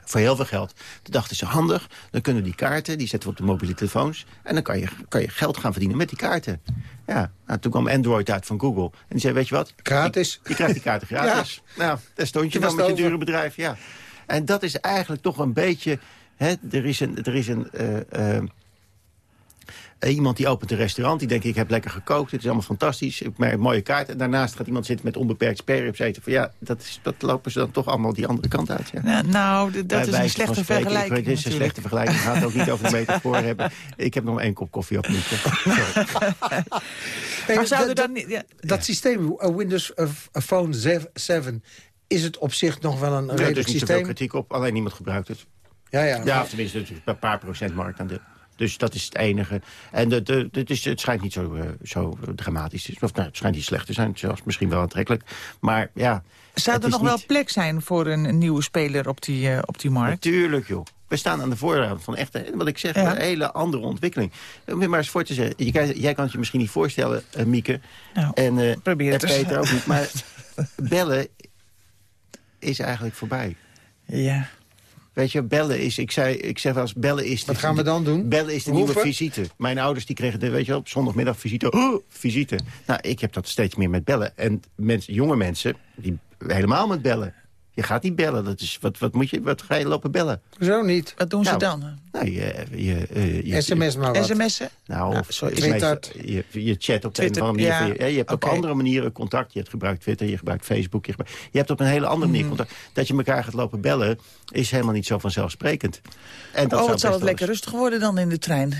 S8: voor heel veel geld. Toen dachten ze, handig, dan kunnen die kaarten, die zetten we op de mobiele telefoons... en dan kan je, kan je geld gaan verdienen met die kaarten. Ja, nou, toen kwam Android uit van Google. En die zei, weet je wat?
S5: Gratis.
S8: Je, je krijgt die kaarten gratis. ja. Nou, daar stond je dan met je dure bedrijf, ja. En dat is eigenlijk toch een beetje... Hè, er is een... Er is een uh, uh, iemand die opent een restaurant, die denkt ik heb lekker gekookt, het is allemaal fantastisch, ik heb een mooie kaart. En daarnaast gaat iemand zitten met onbeperkt sperrips eten. Van ja, dat, is, dat lopen ze dan toch allemaal die andere kant uit. Ja.
S6: Nou, nou dat is een slechte vergelijking.
S8: Het is een slechte vergelijking, het gaat ook niet over de metafoor hebben. Ik heb nog één kop koffie op nu.
S5: maar zouden dan niet... Ja. Dat systeem, Windows Phone 7 is het op zich nog wel een
S8: ja,
S5: redelijk
S8: er is niet
S5: systeem?
S8: kritiek op, alleen niemand gebruikt het.
S5: Ja, ja.
S8: Ja, of tenminste een paar procent marktaandeel. Dus dat is het enige. En de, de, het, is, het schijnt niet zo, uh, zo dramatisch te zijn. Of nou, het schijnt niet slecht te zijn. Zelfs misschien wel aantrekkelijk. Maar ja...
S6: Zou er nog
S8: niet...
S6: wel plek zijn voor een, een nieuwe speler op die, uh, op die markt?
S8: Natuurlijk, joh. We staan aan de voorraad van echt, wat ik zeg, ja. een hele andere ontwikkeling. Om je maar eens voor te zeggen. Jij, jij kan het je misschien niet voorstellen, uh, Mieke.
S6: Nou,
S8: en
S6: probeer het
S8: Peter ook niet. Maar bellen is eigenlijk voorbij.
S6: Ja.
S8: Weet je, bellen is, ik, zei, ik zeg wel eens, bellen is...
S5: Wat gaan we dan doen?
S8: Bellen is de nieuwe visite. Mijn ouders die kregen, de, weet je wel, op zondagmiddag visite. Oh, visite. Nou, ik heb dat steeds meer met bellen. En mensen, jonge mensen, die helemaal met bellen. Je gaat niet bellen. Dat is, wat, wat, moet je, wat ga je lopen bellen?
S5: Zo niet.
S6: Wat doen ze
S8: Nou,
S6: dan?
S8: Nou, je, je, je
S5: SMS maar wat.
S6: SMS'en?
S8: Nou,
S6: Nou, sorry,
S5: Twitter.
S8: meestal- je, je chat op de
S6: Twitter,
S8: een of andere manier.
S6: ja,
S8: hè, je hebt op andere manieren contact. Je hebt gebruikt Twitter, je gebruikt Facebook. Je, gebruikt- je hebt op een hele andere manier
S6: Mhm.
S8: contact. Dat je elkaar gaat lopen bellen is helemaal niet zo vanzelfsprekend. En dat
S6: oh,
S8: zou
S6: wat zou
S8: best
S6: het lekker rustig worden dan in de trein.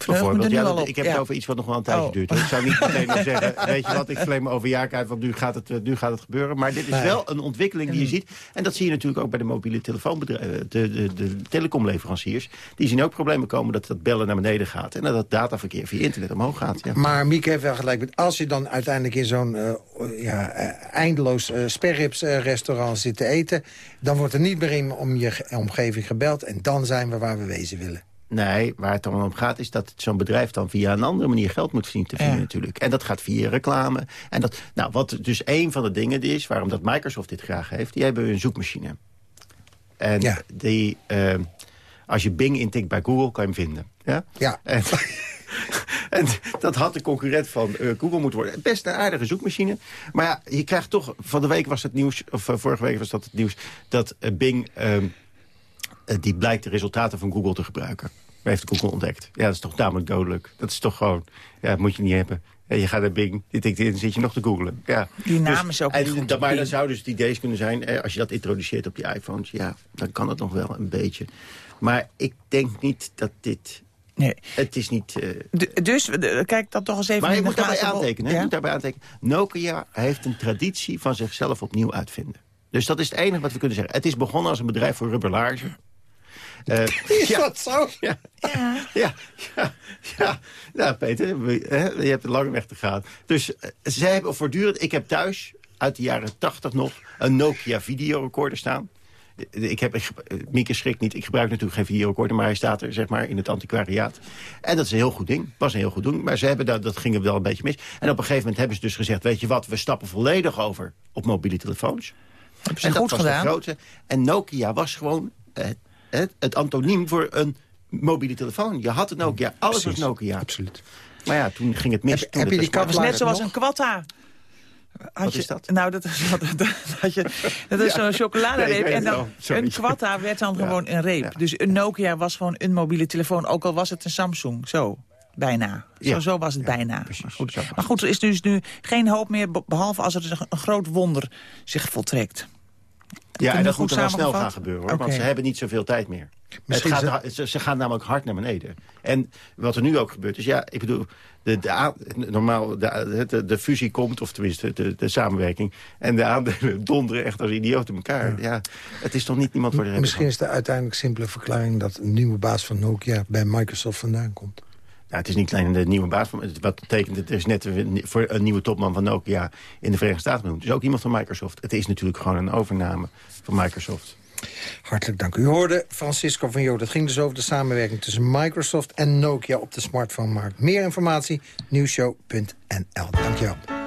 S6: Ik
S8: Bijvoorbeeld, ja, dat- heb
S6: Ja.
S8: het over iets wat nog wel een tijdje
S6: Oh.
S8: duurt. Ik zou niet meteen nog zeggen, weet je wat, ik verleen me over jaar uit, want nu gaat het, eh, nu gaat het gebeuren. Maar dit is wel een ontwikkeling die je ziet. En dat zie je natuurlijk ook bij de mobiele telefoonbedrijven, de, de, de telecomleveranciers. Die zien ook problemen komen dat dat bellen naar beneden gaat. En dat het dataverkeer via internet omhoog gaat. Ja.
S5: Maar Mieke heeft wel gelijk. met Als je dan uiteindelijk in zo'n eh, ja, eh, eindeloos uh, sperrips-restaurant zit te eten... dan wordt er niet meer in om je ge- omgeving gebeld. En dan zijn we waar we wezen willen.
S8: Nee, waar het dan om gaat is dat zo'n bedrijf dan via een andere manier geld moet zien te verdienen
S6: Ja.
S8: natuurlijk. En dat gaat via reclame. En dat, nou, wat dus een van de dingen is, waarom dat Microsoft dit graag heeft, die hebben een zoekmachine. En
S5: Ja.
S8: die, eh, als je Bing intikt bij Google, kan je hem vinden. Ja?
S5: Ja.
S8: En, en dat had de concurrent van eh, Google moeten worden. Best een aardige zoekmachine. Maar ja, je krijgt toch... Van de week was het nieuws, of eh, vorige week was dat het nieuws... dat eh, Bing, ehm, eh, die blijkt de resultaten van Google te gebruiken. Dat heeft Google ontdekt. Ja, dat is toch namelijk dodelijk. Dat is toch gewoon... Ja, dat moet je niet hebben. Ja, je gaat naar Bing, je tikt in, dan zit je nog te googlen. Ja.
S6: Die naam is ook
S8: en,
S6: goed.
S8: dat- Maar dan zou dus het idee kunnen zijn... Eh, als je dat introduceert op die iPhones... ja, dan kan het nog wel een beetje. Maar ik denk niet dat dit...
S6: Nee.
S8: Het is niet... eh,
S6: dus, eh, kijk dat toch eens even
S8: maar je moet daarbij aantekenen.
S6: Ja?
S8: Je moet daarbij aantekenen. Nokia heeft een traditie van zichzelf opnieuw uitvinden. Dus dat is het enige wat we kunnen zeggen. Het is begonnen als een bedrijf voor rubberlaarzen. Eh,
S5: Is
S8: ja,
S5: dat zo?
S8: ja, ja, ja, ja. Nou, Peter, we- hè, je hebt een lange weg te gaan. Dus eh, zij hebben voortdurend... Ik heb thuis uit de jaren 80 nog een Nokia videorecorder staan. Ik heb, ik, Mieke schrikt niet, ik gebruik natuurlijk geen videorecorder... maar hij staat er zeg maar in het antiquariaat. En dat is een heel goed ding, was een heel goed ding. Maar ze hebben dat, dat ging wel een beetje mis. En op een gegeven moment hebben ze dus gezegd... weet je wat, we stappen volledig over op mobiele telefoons.
S6: Hebben ze
S8: en dat
S6: goed
S8: was
S6: gedaan?
S8: de grote. En Nokia was gewoon eh, het, het antoniem voor een mobiele telefoon. Je had het Nokia, alles
S9: Precies,
S8: was Nokia.
S9: Absoluut.
S8: Maar ja, toen ging het mis.
S9: Heb-
S8: toen
S9: heb
S8: het
S9: je die
S8: was-
S6: Dat was net zoals
S9: nog?
S6: een kwatta. Had
S8: Wat
S6: je-
S8: is dat?
S6: Nou, dat is, dat, dat, dat je, dat is zo'n
S8: Nee,
S6: chocoladereep. en dan een kwatta werd dan gewoon een reep.
S8: ja.
S6: Dus een Nokia was gewoon een mobiele telefoon. Ook al was het een Samsung. Zo. Bijna. Zo,
S8: Ja.
S6: zo was het
S8: Ja,
S6: bijna.
S8: precies.
S6: Maar goed. Maar goed, er is dus nu geen hoop meer... be- behalve als er een, een groot wonder zich voltrekt.
S8: Ja, en dat moet er wel snel gaan gebeuren, hoor, want ze hebben niet zoveel tijd meer. Gaat, ze, ze gaan namelijk hard naar beneden. En wat er nu ook gebeurt is, ja, ik bedoel, de, normaal de, de, de fusie komt, of tenminste de, de samenwerking, en de aandelen donderen echt als idioot in elkaar. Ja. het is toch niet niemand voor de
S9: Misschien is de uiteindelijk simpele verklaring... dat een nieuwe baas van Nokia bij Microsoft vandaan komt.
S8: Nou, het is niet alleen de nieuwe baas van... Wat betekent het? Is net voor een nieuwe topman van Nokia in de Verenigde Staten benoemd. Dus ook iemand van Microsoft. Het is natuurlijk gewoon een overname van Microsoft.
S9: Hartelijk dank. U hoorde Francisco van Joden. Het ging dus over de samenwerking tussen Microsoft en Nokia op de smartphone-markt. Meer informatie, nieuwshow.nl. Dank je wel.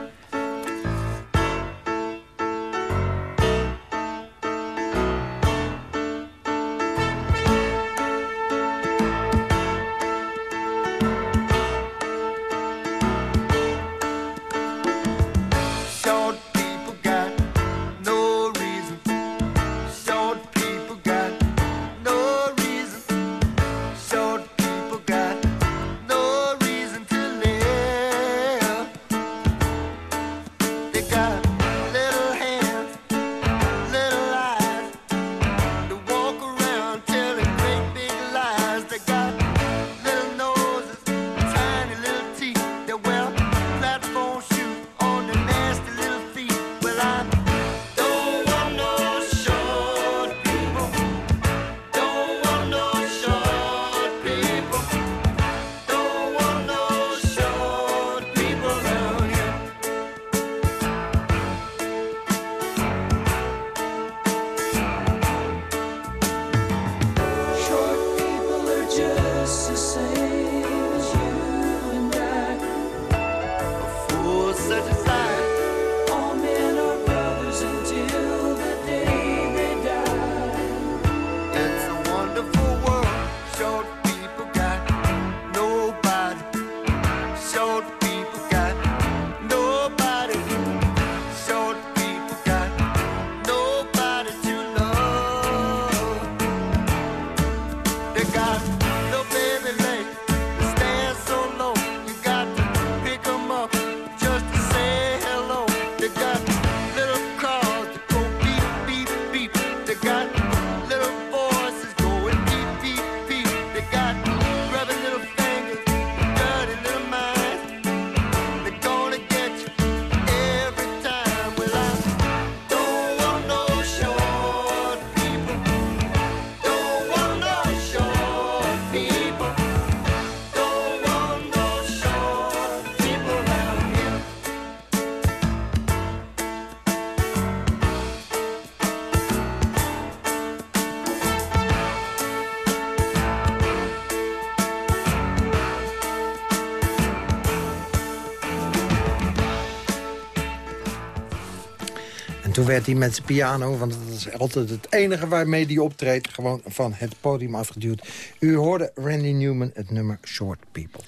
S9: Toen werd hij met zijn piano, want dat is altijd het enige waarmee hij optreedt... gewoon van het podium afgeduwd. U hoorde Randy Newman het nummer Short People.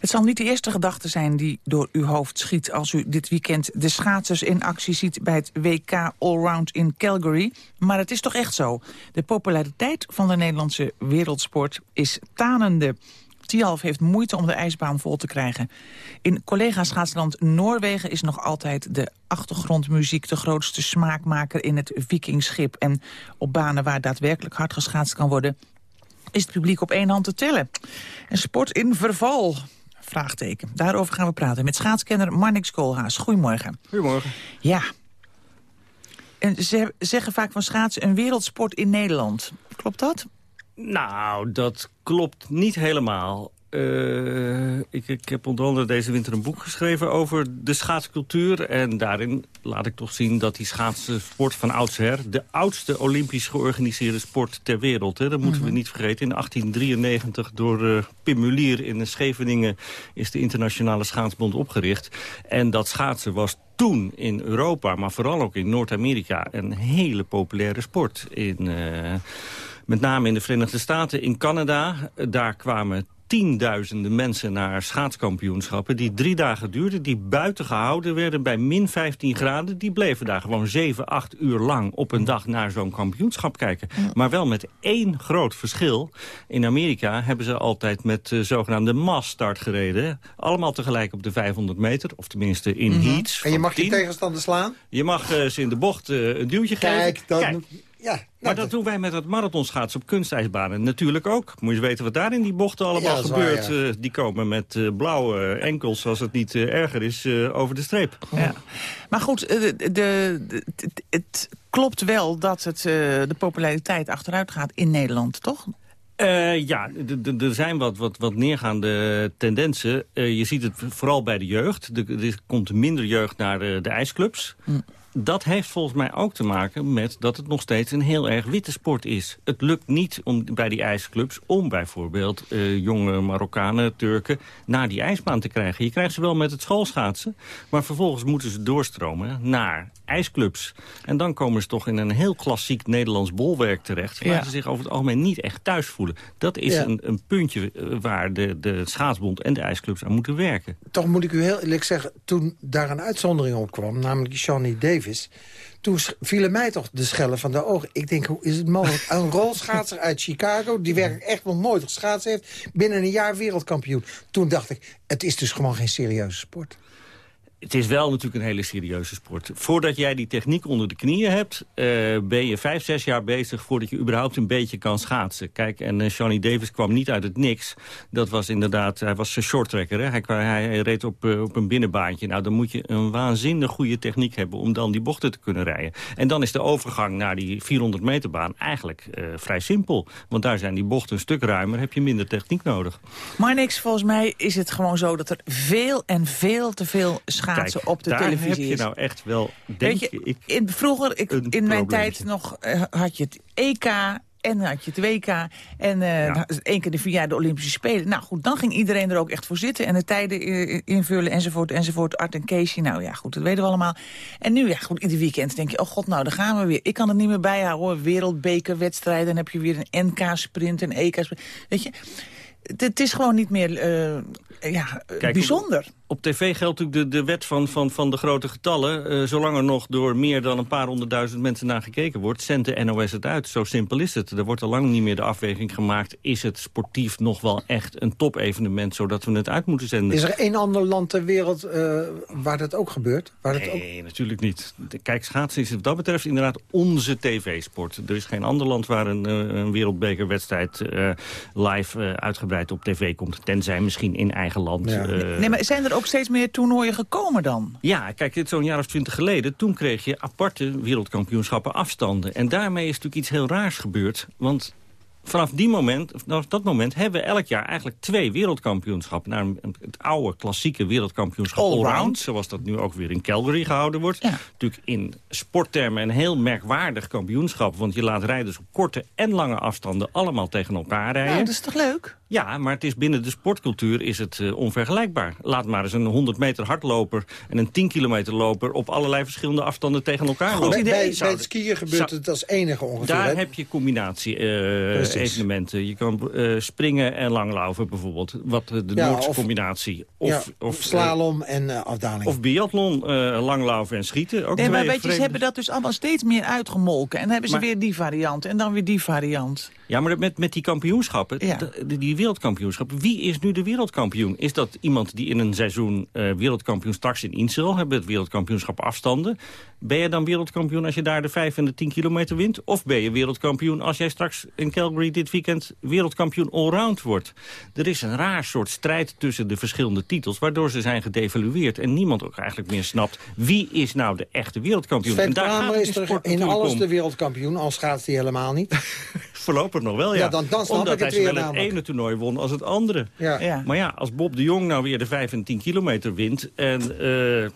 S6: Het zal niet de eerste gedachte zijn die door uw hoofd schiet... als u dit weekend de schaatsers in actie ziet bij het WK Allround in Calgary. Maar het is toch echt zo. De populariteit van de Nederlandse wereldsport is tanende. Tialf heeft moeite om de ijsbaan vol te krijgen. In collega-schaatsland Noorwegen is nog altijd de achtergrondmuziek... de grootste smaakmaker in het vikingschip. En op banen waar daadwerkelijk hard geschaatst kan worden... is het publiek op één hand te tellen. En sport in verval? Vraagteken. Daarover gaan we praten met schaatskenner Marnix Koolhaas. Goedemorgen.
S10: Goedemorgen.
S6: Ja. En ze zeggen vaak van schaatsen een wereldsport in Nederland. Klopt dat?
S10: Nou, dat klopt niet helemaal. eh, ik, ik heb onder andere deze winter een boek geschreven over de schaatscultuur. En daarin laat ik toch zien dat die schaatsport van oudsher... de oudste olympisch georganiseerde sport ter wereld. Hè. Dat moeten we niet vergeten. In 1893 door eh, Pim Mulier in Scheveningen... is de Internationale Schaatsbond opgericht. En dat schaatsen was toen in Europa, maar vooral ook in Noord-Amerika... een hele populaire sport. In, eh, met name in de Verenigde Staten, in Canada. eh, Daar kwamen tienduizenden mensen naar schaatskampioenschappen... die drie dagen duurden, die buiten gehouden werden bij min 15 graden. Die bleven daar gewoon 7, 8 uur lang op een dag naar zo'n kampioenschap kijken. Maar wel met één groot verschil. In Amerika hebben ze altijd met uh, zogenaamde mass start gereden. Allemaal tegelijk op de 500 meter, of tenminste in heats.
S5: En je mag je
S10: 10.
S5: tegenstander slaan?
S10: Je mag eh, ze in de bocht eh, een duwtje
S5: Kijk,
S10: geven. Kijk,
S5: Ja, nou,
S10: maar dat doen wij met het marathonschaatsen op kunstijsbanen natuurlijk ook. Moet je weten wat daar in die bochten allemaal
S5: Ja, waar,
S10: gebeurt.
S5: ja.
S10: Eh, die komen met eh, blauwe enkels, als het niet eh, erger is, eh, over de streep.
S6: Ja. Maar goed, eh, de, de, de- het, klopt wel dat het, eh, de populariteit achteruit gaat in Nederland, toch?
S10: Eh, ja, er zijn wat, wat, wat neergaande tendensen. Eh, je ziet het vooral bij de jeugd. De- Er komt minder jeugd naar de, de ijsclubs. Dat heeft volgens mij ook te maken met dat het nog steeds een heel erg witte sport is. Het lukt niet om, bij die ijsclubs om bijvoorbeeld eh, jonge Marokkanen, Turken naar die ijsbaan te krijgen. Je krijgt ze wel met het schoolschaatsen, maar vervolgens moeten ze doorstromen naar ijsclubs. En dan komen ze toch in een heel klassiek Nederlands bolwerk terecht... waar
S6: Ja.
S10: ze zich over het algemeen niet echt thuis voelen. Dat is
S5: Ja.
S10: een, een puntje eh, waar de, de schaatsbond en de ijsclubs aan moeten werken.
S5: toch moet ik u heel eerlijk zeggen... toen daar een uitzondering op kwam, namelijk Johnny Davis... toen vielen mij toch de schellen van de ogen. Ik denk, hoe is het mogelijk? Een rolschaatser uit Chicago... die werkelijk echt nog nooit geschaatst heeft... binnen een jaar wereldkampioen. Toen dacht ik, het is dus gewoon geen serieuze sport.
S10: Het is wel natuurlijk een hele serieuze sport. Voordat jij die techniek onder de knieën hebt... eh, ben je vijf, zes jaar bezig voordat je überhaupt een beetje kan schaatsen. Kijk, en eh, Johnny Davis kwam niet uit het niks. Dat was inderdaad, hij was een shorttrekker. Hè? Hij, reed op, eh, op een binnenbaantje. Nou, dan moet je een waanzinnig goede techniek hebben... om dan die bochten te kunnen rijden. En dan is de overgang naar die 400 meter baan eigenlijk vrij simpel. Want daar zijn die bochten een stuk ruimer, heb je minder techniek nodig.
S6: Maar niks, volgens mij is het gewoon zo dat er veel en veel te veel schaatsen
S10: Kijk,
S6: op de
S10: daar
S6: televisie
S10: heb je
S6: is.
S10: nou echt wel, denk
S6: je,
S10: ik...
S6: in, vroeger, ik, in mijn tijd nog, eh, had je het EK en had je het WK. En
S10: Ja.
S6: het één keer de vier jaar de Olympische Spelen. Nou goed, dan ging iedereen er ook echt voor zitten. En de tijden eh, invullen enzovoort enzovoort. Art en Casey, nou ja goed, dat weten we allemaal. En nu, ja goed, ieder weekend denk je... oh god, nou, daar gaan we weer. Ik kan het niet meer bijhouden hoor. Wereldbekerwedstrijden. Dan heb je weer een NK-sprint, een EK-sprint. Weet je, het, is gewoon niet meer eh, ja,
S10: Kijk,
S6: bijzonder.
S10: Op tv geldt natuurlijk de, de wet van, van, van de grote getallen. Eh, zolang er nog door meer dan een paar honderdduizend mensen naar gekeken wordt... zendt de NOS het uit. Zo simpel is het. Er wordt al lang niet meer de afweging gemaakt... is het sportief nog wel echt een top-evenement... zodat we het uit moeten zenden.
S5: Is er één ander land ter wereld eh, waar dat ook gebeurt? Waar dat ook...
S10: Nee, natuurlijk niet. De- Kijk, schaatsen is wat dat betreft inderdaad onze tv-sport. Er is geen ander land waar een, eh, een wereldbekerwedstrijd eh, live uitgebreid op tv komt. Tenzij misschien in eigen land.
S5: Ja.
S6: Nee, maar zijn er ook steeds meer toernooien gekomen dan?
S10: Ja, kijk, dit zo'n jaar of twintig geleden. Toen kreeg je aparte wereldkampioenschappen afstanden. En daarmee is natuurlijk iets heel raars gebeurd. Want vanaf, die moment, vanaf dat moment hebben we elk jaar eigenlijk twee wereldkampioenschappen. Naar het oude klassieke wereldkampioenschap
S6: Allround.
S10: allround. Zoals dat nu ook weer in Calgary gehouden wordt.
S6: Ja.
S10: Natuurlijk in sporttermen een heel merkwaardig kampioenschap. Want je laat rijders op korte en lange afstanden allemaal tegen elkaar rijden.
S6: Nou, dat is toch leuk?
S10: Ja, maar het is binnen de sportcultuur is het eh, onvergelijkbaar. Laat maar eens een 100 meter hardloper en een 10 kilometer loper... op allerlei verschillende afstanden tegen elkaar
S6: Goed
S10: lopen.
S6: idee.
S5: Bij, bij het skiën gebeurt het als enige ongeveer.
S10: Daar
S5: hè?
S10: heb je combinatie eh. Je kan eh, springen en langlaufen bijvoorbeeld. Wat de
S5: Ja,
S10: Noordse
S5: of-
S10: combinatie. Of,
S5: ja,
S10: of,
S5: slalom en eh, afdaling.
S10: of biathlon, eh, langlaufen en schieten. Ook
S6: Nee, maar weet je, ze hebben dat dus allemaal steeds meer uitgemolken. En dan hebben ze
S10: Maar-
S6: weer die variant en dan weer die variant.
S10: Ja, maar met, met die kampioenschappen,
S6: Ja.
S10: de- die wereldkampioenschappen... wie is nu de wereldkampioen? Is dat iemand die in een seizoen eh wereldkampioen... straks in Insel hebben het wereldkampioenschap afstanden? Ben je dan wereldkampioen als je daar de 5 en de 10 kilometer wint? Of ben je wereldkampioen als jij straks in Calgary dit weekend... wereldkampioen allround wordt? Er is een raar soort strijd tussen de verschillende titels... waardoor ze zijn gedevalueerd en niemand ook eigenlijk meer snapt... wie is nou de echte wereldkampioen?
S5: Sven
S10: en daar gaat
S5: is
S10: in
S5: er in alles
S10: om.
S5: de wereldkampioen, al schaatst hij helemaal niet.
S10: Voorlopig nog wel, ja.
S5: Ja, dan- dan snap
S10: Omdat
S5: ik het
S10: hij zowel het ene toernooi won als het andere.
S5: Ja.
S6: Ja.
S10: Maar ja, als Bob de Jong nou weer de 5 en 10 kilometer wint... en eh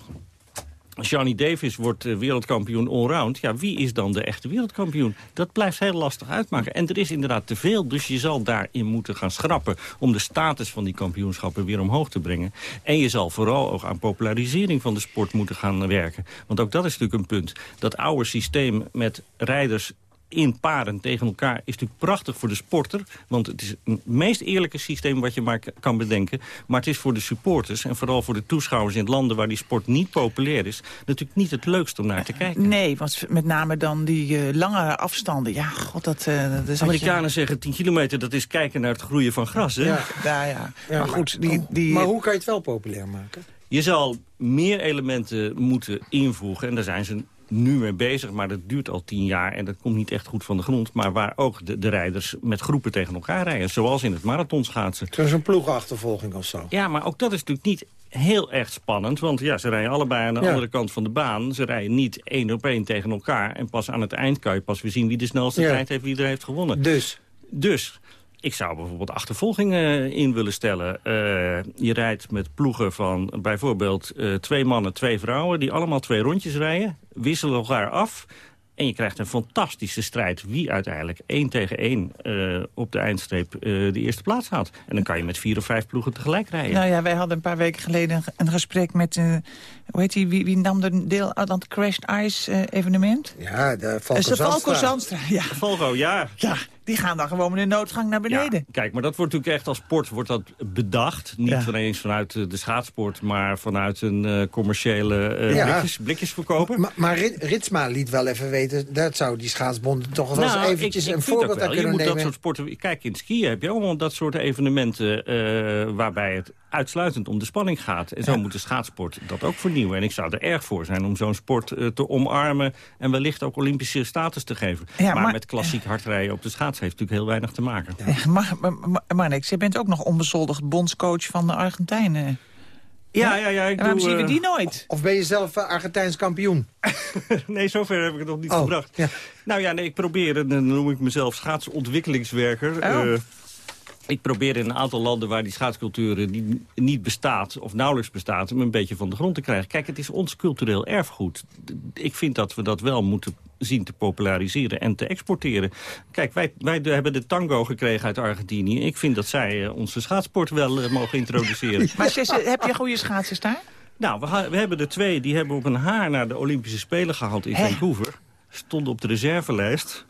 S10: Johnny Davis wordt eh, wereldkampioen allround... ja, wie is dan de echte wereldkampioen? Dat blijft heel lastig uitmaken. En er is inderdaad te veel, dus je zal daarin moeten gaan schrappen... om de status van die kampioenschappen weer omhoog te brengen. En je zal vooral ook aan popularisering van de sport moeten gaan werken. Want ook dat is natuurlijk een punt. Dat oude systeem met rijders in paren tegen elkaar is natuurlijk prachtig voor de sporter. Want het is het meest eerlijke systeem wat je maar kan bedenken. Maar het is voor de supporters en vooral voor de toeschouwers in landen... waar die sport niet populair is, natuurlijk niet het leukst om naar te kijken.
S6: Nee, want met name dan die eh, lange afstanden. Ja, god, dat... eh dat is
S10: De Amerikanen zeggen 10 kilometer, dat is kijken naar het groeien van gras. Hè?
S5: Ja.
S6: Ja.
S5: Ja,
S6: maar goed, die... die
S5: Maar hoe kan je het wel populair maken?
S10: Je zal meer elementen moeten invoegen. En daar zijn ze nu mee bezig, maar dat duurt al tien jaar... en dat komt niet echt goed van de grond. Maar waar ook de, de rijders met groepen tegen elkaar rijden. Zoals in het marathonschaatsen.
S5: Zo'n een ploegenachtervolging of zo.
S10: Ja, maar ook dat is natuurlijk niet heel erg spannend. Want ja, ze rijden allebei aan de
S5: Ja.
S10: andere kant van de baan. Ze rijden niet één op één tegen elkaar. En pas aan het eind kan je pas weer zien wie de snelste
S5: Ja.
S10: tijd heeft... wie er heeft gewonnen.
S5: Dus,
S10: Dus, ik zou bijvoorbeeld achtervolging eh, in willen stellen. Eh, je rijdt met ploegen van bijvoorbeeld eh, twee mannen, twee vrouwen... die allemaal twee rondjes rijden, wisselen elkaar af... En je krijgt een fantastische strijd wie uiteindelijk één tegen één op de eindstreep de eerste plaats haalt. En dan kan je met vier of vijf ploegen tegelijk rijden.
S6: Nou ja, wij hadden een paar weken geleden een, een gesprek met... eh, hoe heet die, wie, wie nam er deel aan het Crashed Ice eh, evenement?
S5: ja, de
S6: Dat
S5: Valko
S6: is de Valko
S5: Zandstra.
S6: Zandstra. Ja.
S10: Volgo, ja.
S6: ja, die gaan dan gewoon met de noodgang naar beneden.
S10: Ja, kijk, maar dat wordt natuurlijk echt als sport wordt dat bedacht. Niet
S6: Ja.
S10: alleen vanuit eh, de schaatsport, maar vanuit een eh, commerciële eh
S5: Ja.
S10: blikjes, blikjesverkoper.
S5: Maar, maar Rit- Ritsma liet wel even weten... dat zou die schaatsbond toch wel eens
S10: Nou,
S5: eventjes
S10: ik, ik
S5: een
S10: vind
S5: voorbeeld
S10: ook wel.
S5: aan
S10: Je moet
S5: nemen.
S10: dat soort sporten... Kijk, in skiën heb je allemaal dat soort evenementen... eh, waarbij het uitsluitend om de spanning gaat. En zo moet de schaatsport dat ook vernieuwen. En ik zou er erg voor zijn om zo'n sport eh, te omarmen... en wellicht ook Olympische status te geven.
S6: Ja,
S10: maar,
S6: maar-
S10: met klassiek hardrijden op de schaats heeft natuurlijk heel weinig te maken.
S6: Ja, maar, maar, maar, maar niks, je bent ook nog onbezoldigd bondscoach van de Argentijnen.
S10: Ja, ja, ja. Ik
S6: En waarom
S10: doe,
S6: zien we
S10: eh,
S6: die nooit?
S5: Of ben je zelf eh, Argentijns kampioen?
S10: Nee, zover heb ik het nog niet
S5: Oh,
S10: gebracht.
S5: ja.
S10: Nou ja, nee, ik probeer, en dan noem ik mezelf schaatsontwikkelingswerker.
S6: Oh.
S10: Eh, ik probeer in een aantal landen waar die schaatscultuur eh, niet, bestaat... of nauwelijks bestaat, hem een beetje van de grond te krijgen. Kijk, het is ons cultureel erfgoed. Ik vind dat we dat wel moeten zien te populariseren en te exporteren. Kijk, wij, wij de- hebben de tango gekregen uit Argentinië. Ik vind dat zij eh, onze schaatsport wel eh, mogen introduceren.
S6: Maar Sisse, heb je goede schaatsers daar?
S10: Nou, we, hebben er twee, die hebben op een haar naar de Olympische Spelen gehaald in? Vancouver. Stonden op de reservelijst.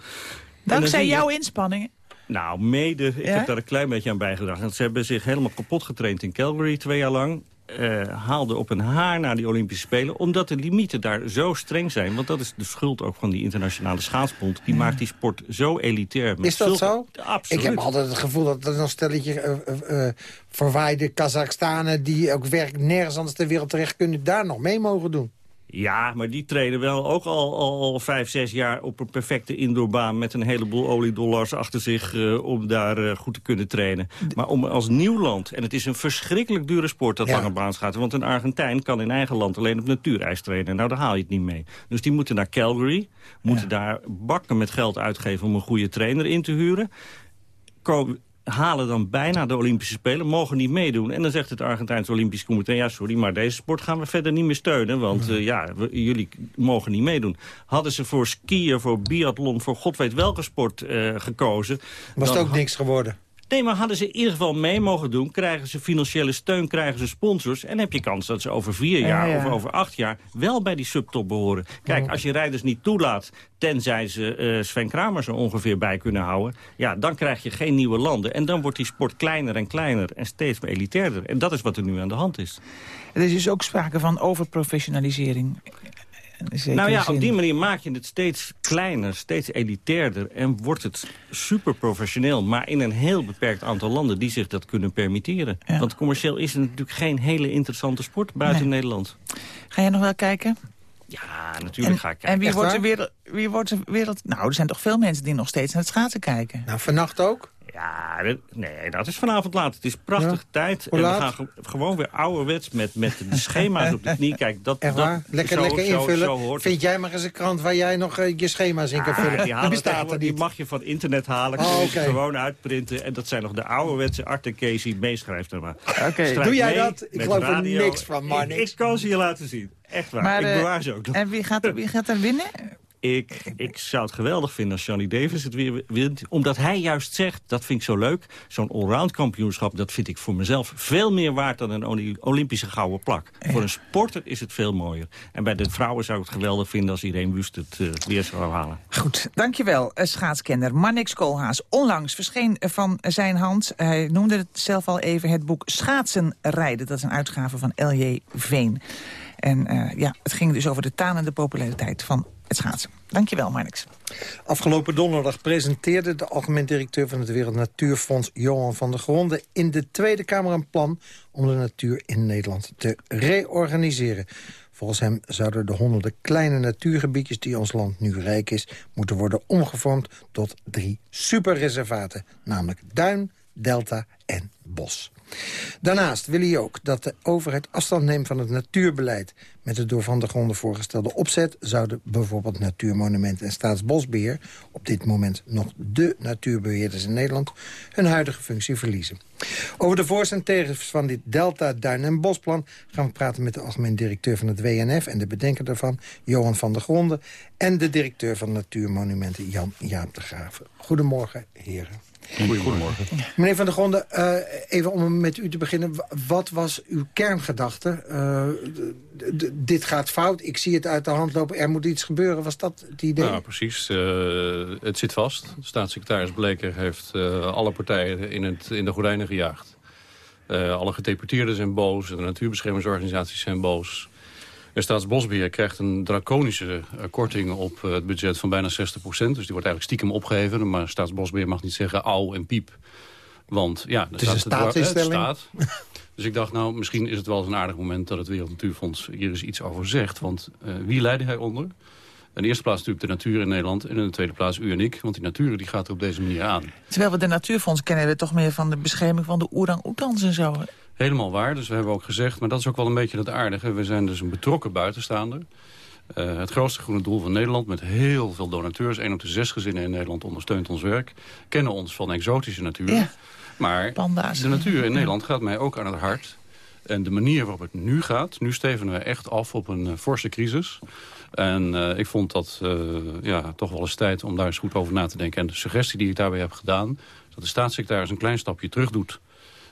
S6: Dankzij
S10: je-
S6: jouw inspanningen.
S10: Nou, mede. Ik
S6: Ja?
S10: heb daar een klein beetje aan bijgedragen. Want Ze hebben zich helemaal kapot getraind in Calgary twee jaar lang. eh, haalden op een haar naar die Olympische Spelen. Omdat de limieten daar zo streng zijn. Want dat is de schuld ook van die internationale schaatsbond. Die maakt die sport zo elitair. met
S5: Is dat
S10: zulke-
S5: zo?
S10: Absoluut.
S5: Ik heb altijd het gevoel dat er een stelletje eh, verwaaide Kazachstanen... die ook werkelijk nergens anders ter wereld terecht kunnen... daar nog mee mogen doen.
S10: Ja, maar die trainen wel ook al, al, al vijf, zes jaar op een perfecte indoorbaan... met een heleboel oliedollars achter zich eh, om daar eh, goed te kunnen trainen. Maar om als nieuw land, en het is een verschrikkelijk dure sport dat
S5: Ja.
S10: lange baanschaatsen... want een Argentijn kan in eigen land alleen op natuurijs trainen. Nou, daar haal je het niet mee. Dus die moeten naar Calgary, moeten daar bakken met geld uitgeven... om een goede trainer in te huren. Halen dan bijna de Olympische Spelen, mogen niet meedoen. En dan zegt het Argentijnse Olympisch Comité... ja, sorry, maar deze sport gaan we verder niet meer steunen... want eh, ja, we- jullie mogen niet meedoen. Hadden ze voor skiën, voor biathlon, voor god weet welke sport eh, gekozen...
S5: Was het ook niks geworden.
S10: Nee, maar hadden ze in ieder geval mee mogen doen... krijgen ze financiële steun, krijgen ze sponsors... en heb je kans dat ze over vier jaar
S6: Ja, ja.
S10: of over acht jaar... wel bij die subtop behoren. Kijk, als je rijders niet toelaat... tenzij ze eh, Sven Kramer zo ongeveer bij kunnen houden... ja, dan krijg je geen nieuwe landen. En dan wordt die sport kleiner en kleiner en steeds meer elitairder. En dat is wat er nu aan de hand is.
S6: Er is dus ook sprake van overprofessionalisering.
S10: Nou ja,
S6: zin.
S10: op die manier maak je het steeds kleiner, steeds elitairder... en wordt het super professioneel, maar in een heel beperkt aantal landen... die zich dat kunnen permitteren.
S6: Ja.
S10: Want commercieel is het natuurlijk geen hele interessante sport buiten
S6: Nee.
S10: Nederland.
S6: Ga jij nog wel kijken?
S10: Ja, natuurlijk
S6: En,
S10: ga ik kijken.
S6: en wie
S5: Echt
S6: wordt, de wereld, wie wordt de wereld... Nou, er zijn toch veel mensen die nog steeds naar het schaatsen kijken.
S5: Nou, vannacht ook.
S10: Ja, dat- nee, dat is vanavond laat. Het is prachtig
S5: Ja?
S10: tijd.
S5: Hoe
S10: en we gaan ge- gewoon weer ouderwets met, met de schema's op de knie. Kijk, dat,
S5: Echt
S10: dat?
S5: Lekker,
S10: zo-
S5: lekker
S10: zo-
S5: invullen.
S10: Zo hoort
S5: Vind
S10: het.
S5: jij maar eens een krant waar jij nog eh, je schema's in kan vullen?
S10: Ah, die,
S5: die
S10: halen
S5: bestaat er
S10: tegenwoordig- die
S5: niet.
S10: mag je van internet halen.
S5: Oh,
S10: kun je ze
S5: oké.
S10: gewoon uitprinten. En dat zijn nog de ouderwetse Art en Casey. Meeschrijft er maar. Schrijf
S5: Doe jij dat? Ik geloof er niks van, maar
S10: Ik,
S5: niks.
S10: ik kan ze je laten zien. Echt waar.
S6: Maar,
S10: ik
S6: eh,
S10: bewaar ze ook nog.
S6: En wie gaat, er, wie gaat er winnen?
S10: Ik, ik zou het geweldig vinden als Johnny Davis het weer wint. Omdat hij juist zegt, dat vind ik zo leuk... zo'n allround kampioenschap, dat vind ik voor mezelf veel meer waard... dan een Olympische gouden plak. Voor een sporter is het veel mooier. En bij de vrouwen zou ik het geweldig vinden... als Irene Wust het eh, weer zou halen.
S6: Goed, dankjewel, eh, schaatskenner Marnix Koolhaas. Onlangs verscheen eh, van zijn hand, hij noemde het zelf al even... het boek Schaatsen rijden. Dat is een uitgave van L.J. Veen. En eh, ja, het ging dus over de tanende populariteit van het schaatsen. Dankjewel, Marnix.
S5: Afgelopen donderdag presenteerde de algemeen directeur van het Wereld Natuurfonds Johan van der Gronde in de Tweede Kamer een plan om de natuur in Nederland te reorganiseren. Volgens hem zouden de honderden kleine natuurgebiedjes die ons land nu rijk is... moeten worden omgevormd tot drie superreservaten, namelijk duin, delta en bos. Daarnaast wil hij ook dat de overheid afstand neemt van het natuurbeleid. Met de door Van der Gronden voorgestelde opzet... zouden bijvoorbeeld Natuurmonumenten en Staatsbosbeheer... op dit moment nog de natuurbeheerders in Nederland... hun huidige functie verliezen. Over de voor's en tegens van dit Delta, Duin- en Bosplan... gaan we praten met de algemeen directeur van het WNF... en de bedenker daarvan, Johan van der Gronden... en de directeur van Natuurmonumenten, Jan Jaap de Graven. Goedemorgen, heren.
S11: Goedemorgen.
S5: Meneer Van der Gronden, eh, even om met u te beginnen. Wat was uw kerngedachte? Eh, dit gaat fout, ik zie het uit de hand lopen, er moet iets gebeuren. Was dat het idee?
S11: Nou, precies. Eh, het zit vast. Staatssecretaris Bleker heeft eh, alle partijen in, het, in de gordijnen gejaagd. Eh, alle gedeputeerden zijn boos, de natuurbeschermingsorganisaties zijn boos. De Staatsbosbeheer krijgt een draconische eh, korting op eh, het budget van bijna 60% Dus die wordt eigenlijk stiekem opgeheven. Maar Staatsbosbeheer mag niet zeggen au en piep. Want ja,
S5: Het is een
S11: staat
S5: staatsinstelling.
S11: Staat. Dus ik dacht, nou, misschien is het wel eens een aardig moment... dat het Wereld Natuurfonds hier eens iets over zegt. Want eh, wie leidde hij onder? In de eerste plaats natuurlijk de natuur in Nederland. En in de tweede plaats u en ik. Want die natuur die gaat er op deze manier aan.
S6: Terwijl we de Natuurfonds kennen... we toch meer van de bescherming van de orang-oetans en zo.
S11: Helemaal waar. Dus we hebben ook gezegd, maar dat is ook wel een beetje het aardige. We zijn dus een betrokken buitenstaander. Eh, het grootste groene doel van Nederland met heel veel donateurs. Een op de zes gezinnen in Nederland ondersteunt ons werk. Kennen ons van exotische natuur.
S6: Ja.
S11: Maar
S6: Panda's.
S11: de natuur in Nederland gaat mij ook aan het hart. En de manier waarop het nu gaat, nu stevenen we echt af op een eh, forse crisis. En eh, ik vond dat ja, toch wel eens tijd om daar eens goed over na te denken. En de suggestie die ik daarbij heb gedaan, dat de staatssecretaris een klein stapje terug doet.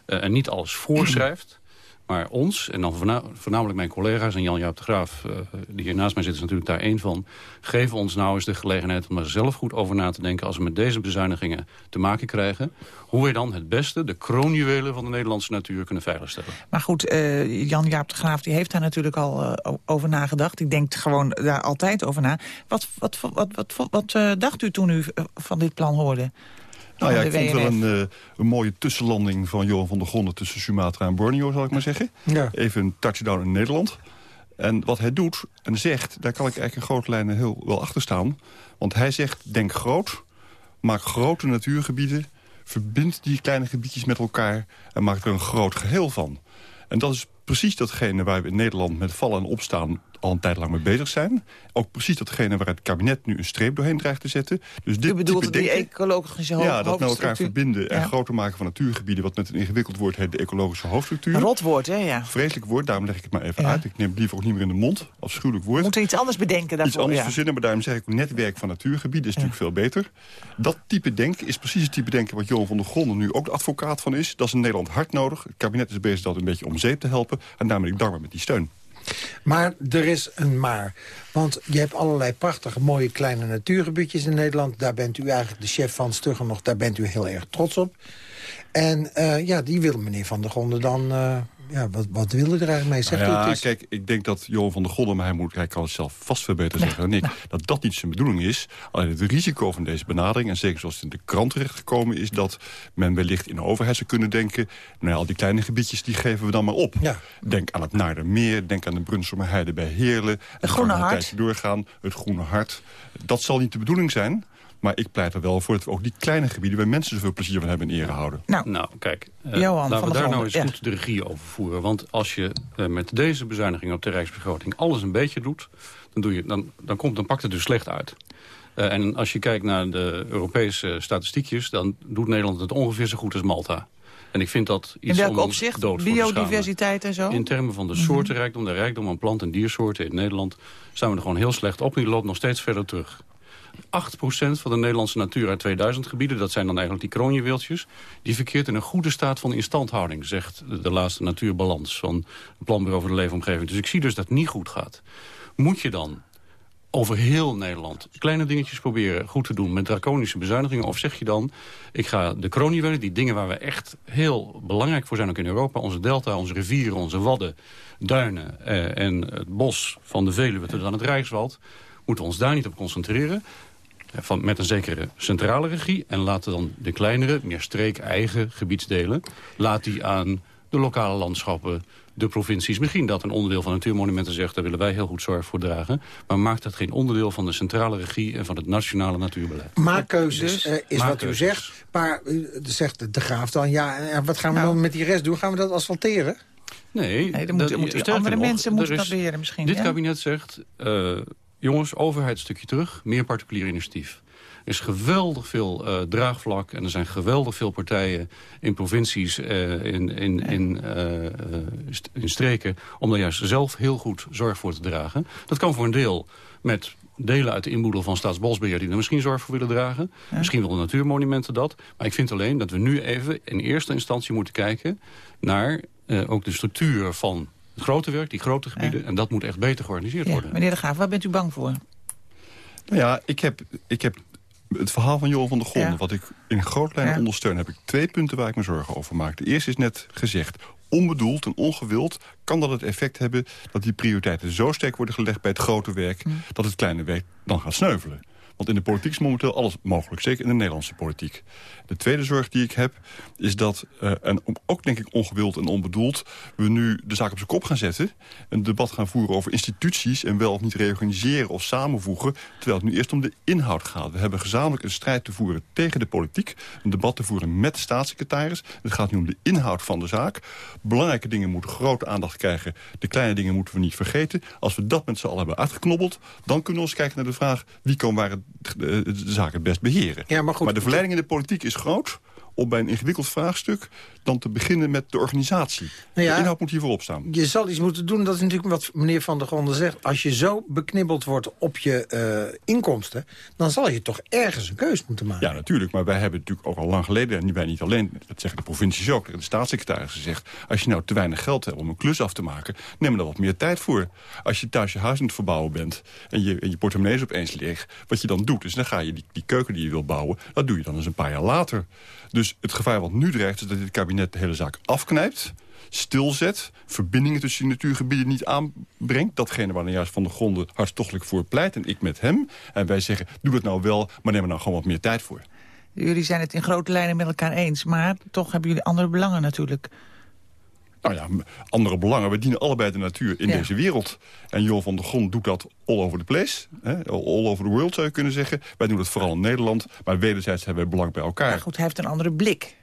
S11: Eh, en niet alles voorschrijft. Maar ons, en dan voorna- voornamelijk mijn collega's... en Jan-Jaap de Graaf, eh, die hier naast mij zit, is natuurlijk daar één van... geven ons nou eens de gelegenheid om er zelf goed over na te denken... als we met deze bezuinigingen te maken krijgen... hoe we dan het beste, de kroonjuwelen van de Nederlandse natuur... kunnen veiligstellen.
S6: Maar goed, eh, Jan-Jaap de Graaf die heeft daar natuurlijk al over nagedacht. Ik denk gewoon daar altijd over na. Wat, wat, wat, wat, dacht u toen u van dit plan hoorde?
S12: Nou ja, ik vond wel een, eh, een mooie tussenlanding van Johan van der Gronden... tussen Sumatra en Borneo, zal ik maar zeggen.
S5: Ja.
S12: Even een touchdown in Nederland. En wat hij doet en zegt, daar kan ik eigenlijk in grote lijnen heel wel achter staan. Want hij zegt, denk groot, maak grote natuurgebieden... verbind die kleine gebiedjes met elkaar en maak er een groot geheel van. En dat is precies datgene waar we in Nederland met vallen en opstaan al een tijd lang mee bezig zijn. Ook precies datgene waar het kabinet nu een streep doorheen dreigt te zetten. Dus dit
S6: U bedoelt
S12: type
S6: die ecologische ho
S12: ja, dat met elkaar
S6: hoofdstructuur?
S12: verbinden en
S6: Ja.
S12: groter maken van natuurgebieden... wat met een ingewikkeld woord heet de ecologische hoofdstructuur.
S6: Een rotwoord, hè? Ja.
S12: Vreselijk woord, daarom leg ik het maar even
S6: Ja.
S12: uit. Ik neem het liever ook niet meer in de mond. Afschuwelijk woord.
S6: We moeten iets anders bedenken daarvoor.
S12: Iets anders
S6: ja.
S12: verzinnen, maar daarom zeg ik netwerk van natuurgebieden is natuurlijk veel beter. Dat type denken is precies het type denken wat Johan van der Gronden nu ook de advocaat van is. Dat is in Nederland hard nodig. Het kabinet is bezig dat een beetje om zeep te helpen. En daarom ben ik dankbaar met die steun.
S5: Maar er is een maar. Want je hebt allerlei prachtige, mooie kleine natuurgebiedjes in Nederland. Daar bent u eigenlijk de chef van, stugger nog, daar bent u heel erg trots op. En eh, ja, die wil meneer Van der Gronden dan... eh, ja, wat, wat wil er eigenlijk mee? Zegt
S12: Nou ja, kijk, ik denk dat Johan van der Gonden, maar hij, moet, hij kan het zelf vast veel beter zeggen dan ik, dat dat niet zijn bedoeling is. Alleen het risico van deze benadering, en zeker zoals het in de krant terechtgekomen is, dat men wellicht in de overheid zou kunnen denken, nou ja, al die kleine gebiedjes, die geven we dan maar op.
S5: Ja.
S12: Denk aan het Naardermeer, denk aan de Brunsumerheide bij Heerlen. Het
S6: Groene Hart.
S12: Doorgaan, het Groene Hart. Dat zal niet de bedoeling zijn. Maar ik pleit er wel voor dat we ook die kleine gebieden... waar mensen zoveel plezier van hebben in ere houden.
S6: Nou,
S11: kijk, eh,
S6: Johan
S11: laten
S6: van
S11: we
S6: der
S11: daar nou eens
S6: ja.
S11: goed de regie over voeren. Want als je eh, met deze bezuiniging op de Rijksbegroting alles een beetje doet... dan, doe je, dan, dan, komt, dan pakt het dus slecht uit. Eh, en als je kijkt naar de Europese statistiekjes... dan doet Nederland het ongeveer zo goed als Malta. En ik vind dat iets
S6: In welk opzicht? Biodiversiteit en zo?
S11: In termen van de
S6: Mhm.
S11: soortenrijkdom, de rijkdom aan plant- en diersoorten in Nederland... staan we er gewoon heel slecht op en die loopt nog steeds verder terug. 8% van de Nederlandse Natura 2000 gebieden... dat zijn dan eigenlijk die kroonjuweeltjes... die verkeert in een goede staat van instandhouding... zegt de, laatste natuurbalans van het Planbureau voor de Leefomgeving. Dus ik zie dus dat het niet goed gaat. Moet je dan over heel Nederland kleine dingetjes proberen goed te doen... met draconische bezuinigingen? Of zeg je dan, ik ga de kroonjuwelen... die dingen waar we echt heel belangrijk voor zijn, ook in Europa... onze delta, onze rivieren, onze wadden, duinen eh, en het bos van de Veluwe... tot aan het Rijkswald, moeten we ons daar niet op concentreren... Eh, Van, met een zekere centrale regie. En laten dan de kleinere, meer streek-eigen gebiedsdelen... laat die aan de lokale landschappen, de provincies. Misschien dat een onderdeel van natuurmonumenten zegt... daar willen wij heel goed zorg voor dragen. Maar maakt dat geen onderdeel van de centrale regie... en van het nationale natuurbeleid.
S5: Maakkeuzes
S11: Dus,
S5: eh, is wat u zegt. Maar u zegt de graaf dan, ja, en wat gaan we
S6: Nou.
S5: dan met die rest doen? Gaan we dat asfalteren?
S11: Nee,
S6: Nee, dan moeten- moeten
S11: sterker
S6: andere
S11: nog,
S6: mensen
S11: er
S6: moeten dat beheren misschien,
S11: Dit
S6: ja.
S11: kabinet zegt, eh, jongens, overheid een stukje terug, meer particulier initiatief. Er is geweldig veel eh, draagvlak en er zijn geweldig veel partijen in provincies, eh, in, in, in, eh, st- in streken, om daar juist zelf heel goed zorg voor te dragen. Dat kan voor een deel met delen uit de inboedel van Staatsbosbeheer... die er misschien zorg voor willen dragen. Misschien willen natuurmonumenten dat. Maar ik vind alleen dat we nu even in eerste instantie moeten kijken... naar ook de structuur van het grote werk, die grote gebieden. En dat moet echt beter georganiseerd
S6: Ja,
S11: worden.
S6: meneer de Graaf, waar bent u bang voor?
S12: Nou ja, ik heb, ik heb het verhaal van Johan van der Gronden...
S6: Ja.
S12: wat ik in grote lijnen
S6: Ja.
S12: ondersteun... heb ik twee punten waar ik me zorgen over maak. De eerste is net gezegd. Onbedoeld en ongewild kan dat het effect hebben... dat die prioriteiten zo sterk worden gelegd bij het grote werk...
S6: Hm.
S12: dat het kleine werk dan gaat sneuvelen. Want in de politiek is momenteel alles mogelijk. Zeker in de Nederlandse politiek. De tweede zorg die ik heb is dat, eh, en ook denk ik ongewild en onbedoeld... we nu de zaak op zijn kop gaan zetten. Een debat gaan voeren over instituties... en wel of niet reorganiseren of samenvoegen. Terwijl het nu eerst om de inhoud gaat. We hebben gezamenlijk een strijd te voeren tegen de politiek. Een debat te voeren met de staatssecretaris. Het gaat nu om de inhoud van de zaak. Belangrijke dingen moeten grote aandacht krijgen. De kleine dingen moeten we niet vergeten. Als we dat met z'n allen hebben uitgeknobbeld... dan kunnen we eens kijken naar de vraag... wie kan waar het, de, de zaak het best beheren.
S5: Ja, maar goed,
S12: de verleiding in de politiek is groot om bij een ingewikkeld vraagstuk... dan te beginnen met de organisatie.
S5: Nou ja,
S12: de inhoud moet hier voorop staan.
S5: Je zal iets moeten doen, dat is natuurlijk wat meneer Van der Gronden zegt. Als je zo beknibbeld wordt op je eh, inkomsten... dan zal je toch ergens een keus moeten maken.
S12: Ja, natuurlijk. Maar wij hebben natuurlijk ook al lang geleden... en wij niet alleen, dat zeggen de provincies ook... de staatssecretaris gezegd... als je nou te weinig geld hebt om een klus af te maken... neem er dan wat meer tijd voor. Als je thuis je huis aan het verbouwen bent... en je, en je portemonnee is opeens leeg... wat je dan doet, is dan ga je die, die keuken die je wil bouwen... dat doe je dan eens een paar jaar later. Dus het gevaar wat nu dreigt... is dat dit kabinet de hele zaak afknijpt stilzet, verbindingen tussen die natuurgebieden niet aanbrengt. Datgene waar juist Van de Gronden hartstochtelijk voor pleit. En ik met hem. En wij zeggen, doe dat nou wel, maar neem er nou gewoon wat meer tijd voor.
S6: Jullie zijn het in grote lijnen met elkaar eens, maar toch hebben jullie andere belangen natuurlijk.
S12: Nou ja, andere belangen. We dienen allebei de natuur in
S6: Ja.
S12: deze wereld. En Johan van der Grond doet dat all over the place. Hè? All over the world zou je kunnen zeggen. Wij doen het vooral in Nederland. Maar wederzijds hebben wij belang bij elkaar.
S6: Maar goed, hij heeft een andere blik.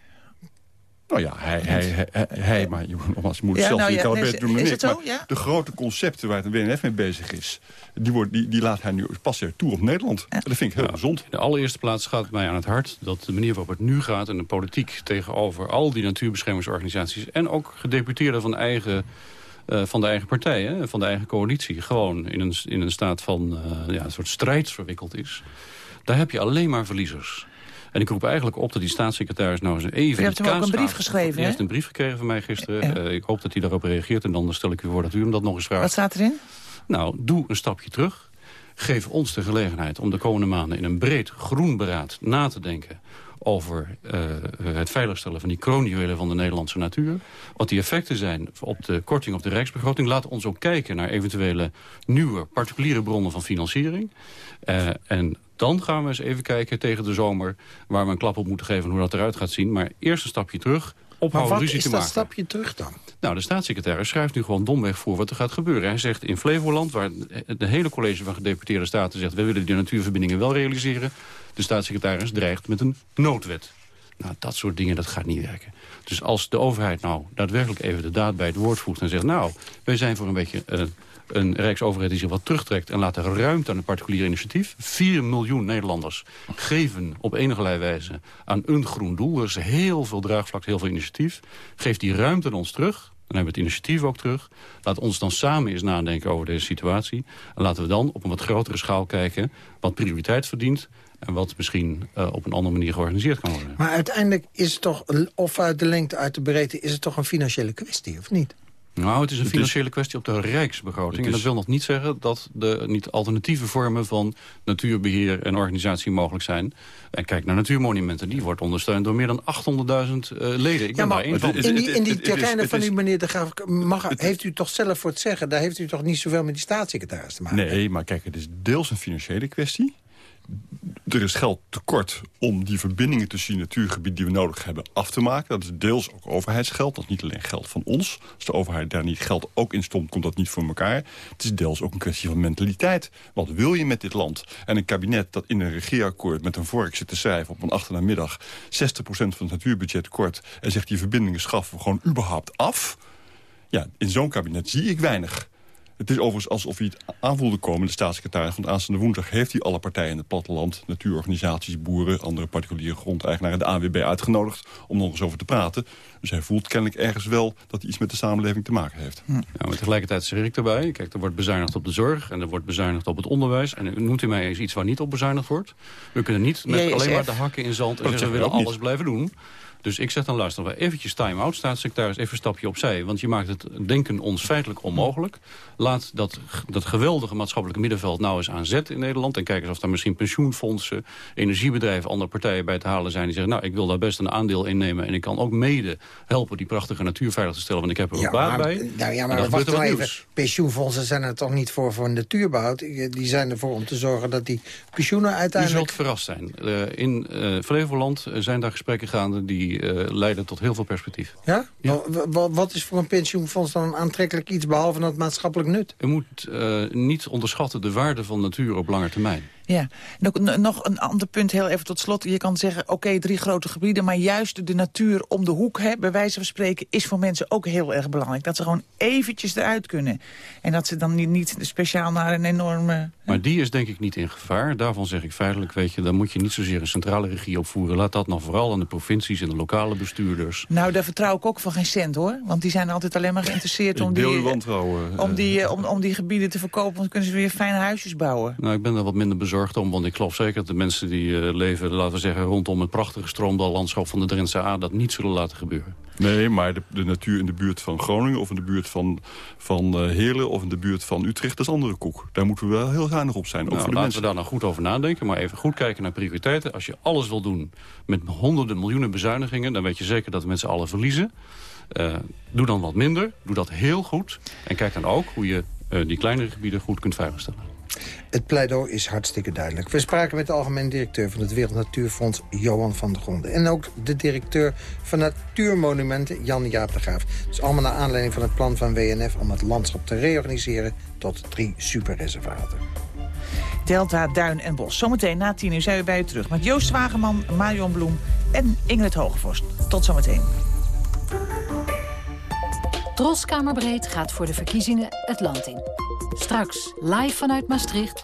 S12: Nou ja, hij, hij, hij, hij, hij- maar je, nogmaals, je moet het zelf
S6: nou
S12: je
S6: ja,
S12: beter doen dan ik. Maar de grote concepten waar het WNF mee bezig is... die, wordt, die, die laat hij nu pas weer toe op Nederland. En dat vind ik heel gezond.
S11: In de allereerste plaats gaat het mij aan het hart dat de manier waarop het nu gaat... en de politiek tegenover al die natuurbeschermingsorganisaties... en ook gedeputeerden van, eigen, eh, van de eigen partij, hè, van de eigen coalitie... gewoon in een, in een staat van eh, ja, een soort strijd verwikkeld is. Daar heb je alleen maar verliezers. En ik roep eigenlijk op dat die staatssecretaris nou eens even...
S6: U hebt
S11: die
S6: hem ook een brief geschreven, hè?
S11: heeft een brief gekregen van mij gisteren. Eh, ik hoop dat hij daarop reageert. En dan stel ik u voor dat u hem dat nog eens vraagt.
S6: Wat staat erin?
S11: Nou, doe een stapje terug. Geef ons de gelegenheid om de komende maanden in een breed groen beraad na te denken over eh, het veiligstellen van die kroonjuwelen van de Nederlandse natuur. Wat die effecten zijn op de korting op de rijksbegroting. Laat ons ook kijken naar eventuele nieuwe particuliere bronnen van financiering. Eh, en dan gaan we eens even kijken tegen de zomer... waar we een klap op moeten geven en hoe dat eruit gaat zien. Maar eerst een stapje terug ophouden
S5: wat
S11: ruzie
S5: is
S11: te
S5: dat
S11: maken.
S5: stapje terug dan?
S11: Nou, de staatssecretaris schrijft nu gewoon domweg voor wat er gaat gebeuren. Hij zegt in Flevoland, waar de hele college van gedeputeerde staten zegt... we willen die natuurverbindingen wel realiseren. De staatssecretaris dreigt met een noodwet. Nou, dat soort dingen, dat gaat niet werken. Dus als de overheid nou daadwerkelijk even de daad bij het woord voegt... en zegt, nou, wij zijn voor een beetje eh, een rijksoverheid die zich wat terugtrekt... en laat er ruimte aan het particulier initiatief. 4 miljoen Nederlanders geven op enige wijze aan een groen doel. Er is heel veel draagvlak, heel veel initiatief. Geef die ruimte aan ons terug. Dan hebben we het initiatief ook terug. Laat ons dan samen eens nadenken over deze situatie. En laten we dan op een wat grotere schaal kijken... wat prioriteit verdient en wat misschien eh, op een andere manier georganiseerd kan worden.
S5: Maar uiteindelijk is het toch, of uit de lengte, uit de breedte... is het toch een financiële kwestie, of niet?
S11: Nou, het is een financiële kwestie op de rijksbegroting. En dat wil nog niet zeggen dat de niet alternatieve vormen van natuurbeheer en organisatie mogelijk zijn. En kijk naar natuurmonumenten. Die wordt ondersteund door meer dan 800.000 eh, leden. Ik ben daar één van.
S12: het
S5: in die, in die
S12: is-
S5: terreinen van u, meneer de Graaf, mag, heeft u toch zelf voor het zeggen... daar heeft u toch niet zoveel met die staatssecretaris te maken?
S12: Nee, maar kijk, het is deels een financiële kwestie. Er is geld tekort om die verbindingen tussen die natuurgebieden die we nodig hebben af te maken. Dat is deels ook overheidsgeld. Dat is niet alleen geld van ons. Als de overheid daar niet geld ook in stomt, komt dat niet voor elkaar. Het is deels ook een kwestie van mentaliteit. Wat wil je met dit land? En een kabinet dat in een regeerakkoord met een vork zit te schrijven op een achternamiddag 60% van het natuurbudget kort en zegt die verbindingen schaffen we gewoon überhaupt af. Ja, in zo'n kabinet zie ik weinig. Het is overigens alsof hij het aanvoelde komen. De staatssecretaris van het aanstaande woensdag heeft hij alle partijen in het platteland... natuurorganisaties, boeren, andere particuliere grondeigenaren... de AWB uitgenodigd om nog eens over te praten. Dus hij voelt kennelijk ergens wel dat hij iets met de samenleving te maken heeft.
S11: Ja, maar tegelijkertijd zeg ik erbij. Kijk, er wordt bezuinigd op de zorg en er wordt bezuinigd op het onderwijs. En noemt u mij eens iets waar niet op bezuinigd wordt. We kunnen niet met alleen maar de hakken in zand en zeggen we willen alles blijven doen. Dus ik zeg dan luister, we eventjes time-out, staatssecretaris, even een stapje opzij. Want je maakt het denken ons feitelijk onmogelijk. Laat dat, dat geweldige maatschappelijke middenveld nou eens aan zet in Nederland. En kijk eens of daar misschien pensioenfondsen, energiebedrijven, andere partijen bij te halen zijn. Die zeggen, nou, ik wil daar best een aandeel in nemen. En ik kan ook mede helpen die prachtige natuur veilig te stellen. Want ik heb er ook baat
S5: maar,
S11: bij.
S5: Nou ja, maar wacht nou even.
S11: nieuws.
S5: Pensioenfondsen zijn er toch niet voor voor natuurbehoud? Die zijn ervoor om te zorgen dat die pensioenen
S11: U
S5: uiteindelijk...
S11: zult verrast zijn. Eh, in eh, Flevoland eh, zijn daar gesprekken gaande die eh, leiden tot heel veel perspectief.
S5: Ja? Wa- Wat is voor een pensioenfonds dan een aantrekkelijk iets... behalve dat maatschappelijk nut?
S11: U moet eh, niet onderschatten de waarde van natuur op lange termijn.
S6: Ja, en ook nog een ander punt, heel even tot slot. Je kan zeggen, oké, drie grote gebieden... maar juist de natuur om de hoek, hè, bij wijze van spreken... is voor mensen ook heel erg belangrijk. Dat ze gewoon eventjes eruit kunnen. En dat ze dan niet, niet speciaal naar een enorme...
S11: Maar die is denk ik niet in gevaar. Daarvan zeg ik feitelijk, weet je, daar moet je niet zozeer een centrale regie opvoeren. Laat dat nou vooral aan de provincies en de lokale bestuurders.
S6: Nou, daar vertrouw ik ook van geen cent, hoor. Want die zijn altijd alleen maar geïnteresseerd om die,
S12: wantrouwen.
S6: om,
S12: eh.
S6: die, eh, om, om die gebieden te verkopen. Want dan kunnen ze weer fijne huisjes bouwen.
S11: Nou, ik ben er wat minder bezorgd om, want ik geloof zeker dat de mensen die eh, leven, laten we zeggen, rondom het prachtige stroomdallandschap van de Drentse A, dat niet zullen laten gebeuren.
S12: Nee, maar de, de natuur in de buurt van Groningen... of in de buurt van, van eh, Heerlen of in de buurt van Utrecht... dat is andere koek. Daar moeten we wel heel zuinig op zijn. Ook
S11: Nou,
S12: voor de
S11: laten we
S12: mensen.
S11: daar nou goed over nadenken, maar even goed kijken naar prioriteiten. Als je alles wil doen met honderden miljoenen bezuinigingen... dan weet je zeker dat we met z'n allen verliezen. Eh, doe dan wat minder, doe dat heel goed. En kijk dan ook hoe je die kleinere gebieden goed kunt veiligstellen.
S5: Het pleidooi is hartstikke duidelijk. We spraken met de algemeen directeur van het Wereld Natuurfonds, Johan van der Gronden. En ook de directeur van Natuurmonumenten, Jan-Jaap de Graaf. Dus allemaal naar aanleiding van het plan van WNF om het landschap te reorganiseren tot drie superreservaten.
S6: Delta, Duin en Bos. Zometeen na tien uur zijn we bij u terug met Joost Wageman, Marion Bloem en Ingrid Hogevorst. Tot zometeen.
S13: Troskamerbreed gaat voor de verkiezingen het land in. Straks live vanuit Maastricht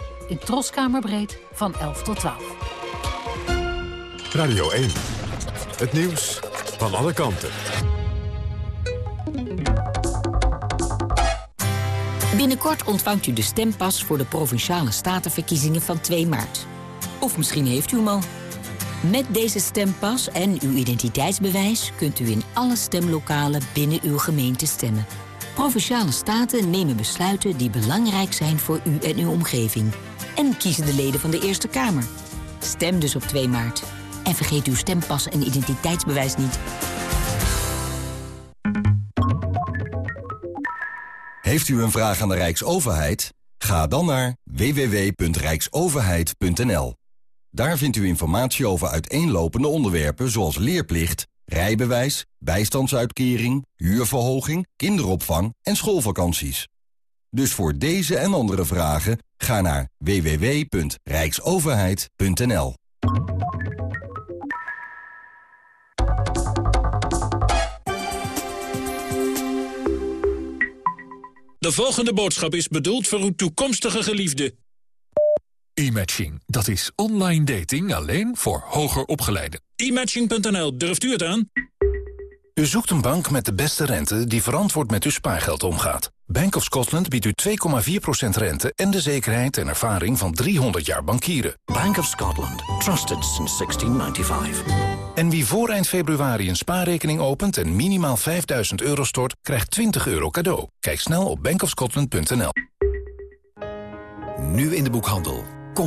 S13: in Troskamerbreed van 11 tot 12.
S2: Radio 1. Het nieuws van alle kanten.
S14: Binnenkort ontvangt u de stempas voor de Provinciale Statenverkiezingen van 2 maart. Of misschien heeft u hem al. Met deze stempas en uw identiteitsbewijs kunt u in alle stemlokalen binnen uw gemeente stemmen. Provinciale staten nemen besluiten die belangrijk zijn voor u en uw omgeving. En kiezen de leden van de Eerste Kamer. Stem dus op 2 maart. En vergeet uw stempas en identiteitsbewijs niet.
S15: Heeft u een vraag aan de Rijksoverheid? Ga dan naar www.rijksoverheid.nl. Daar vindt u informatie over uiteenlopende onderwerpen zoals leerplicht, rijbewijs, bijstandsuitkering, huurverhoging, kinderopvang en schoolvakanties. Dus voor deze en andere vragen ga naar www.rijksoverheid.nl.
S16: De volgende boodschap is bedoeld voor uw toekomstige geliefde.
S17: E-matching, dat is online dating alleen voor hoger opgeleiden.
S16: E-matching.nl, durft u het aan?
S17: U zoekt een bank met de beste rente die verantwoord met uw spaargeld omgaat. Bank of Scotland biedt u 2,4% rente en de zekerheid en ervaring van 300 jaar bankieren.
S18: Bank of Scotland. Trusted since 1695.
S17: En wie voor eind februari een spaarrekening opent en minimaal 5000 euro stort, krijgt 20 euro cadeau. Kijk snel op bankofscotland.nl.
S19: Nu in de boekhandel.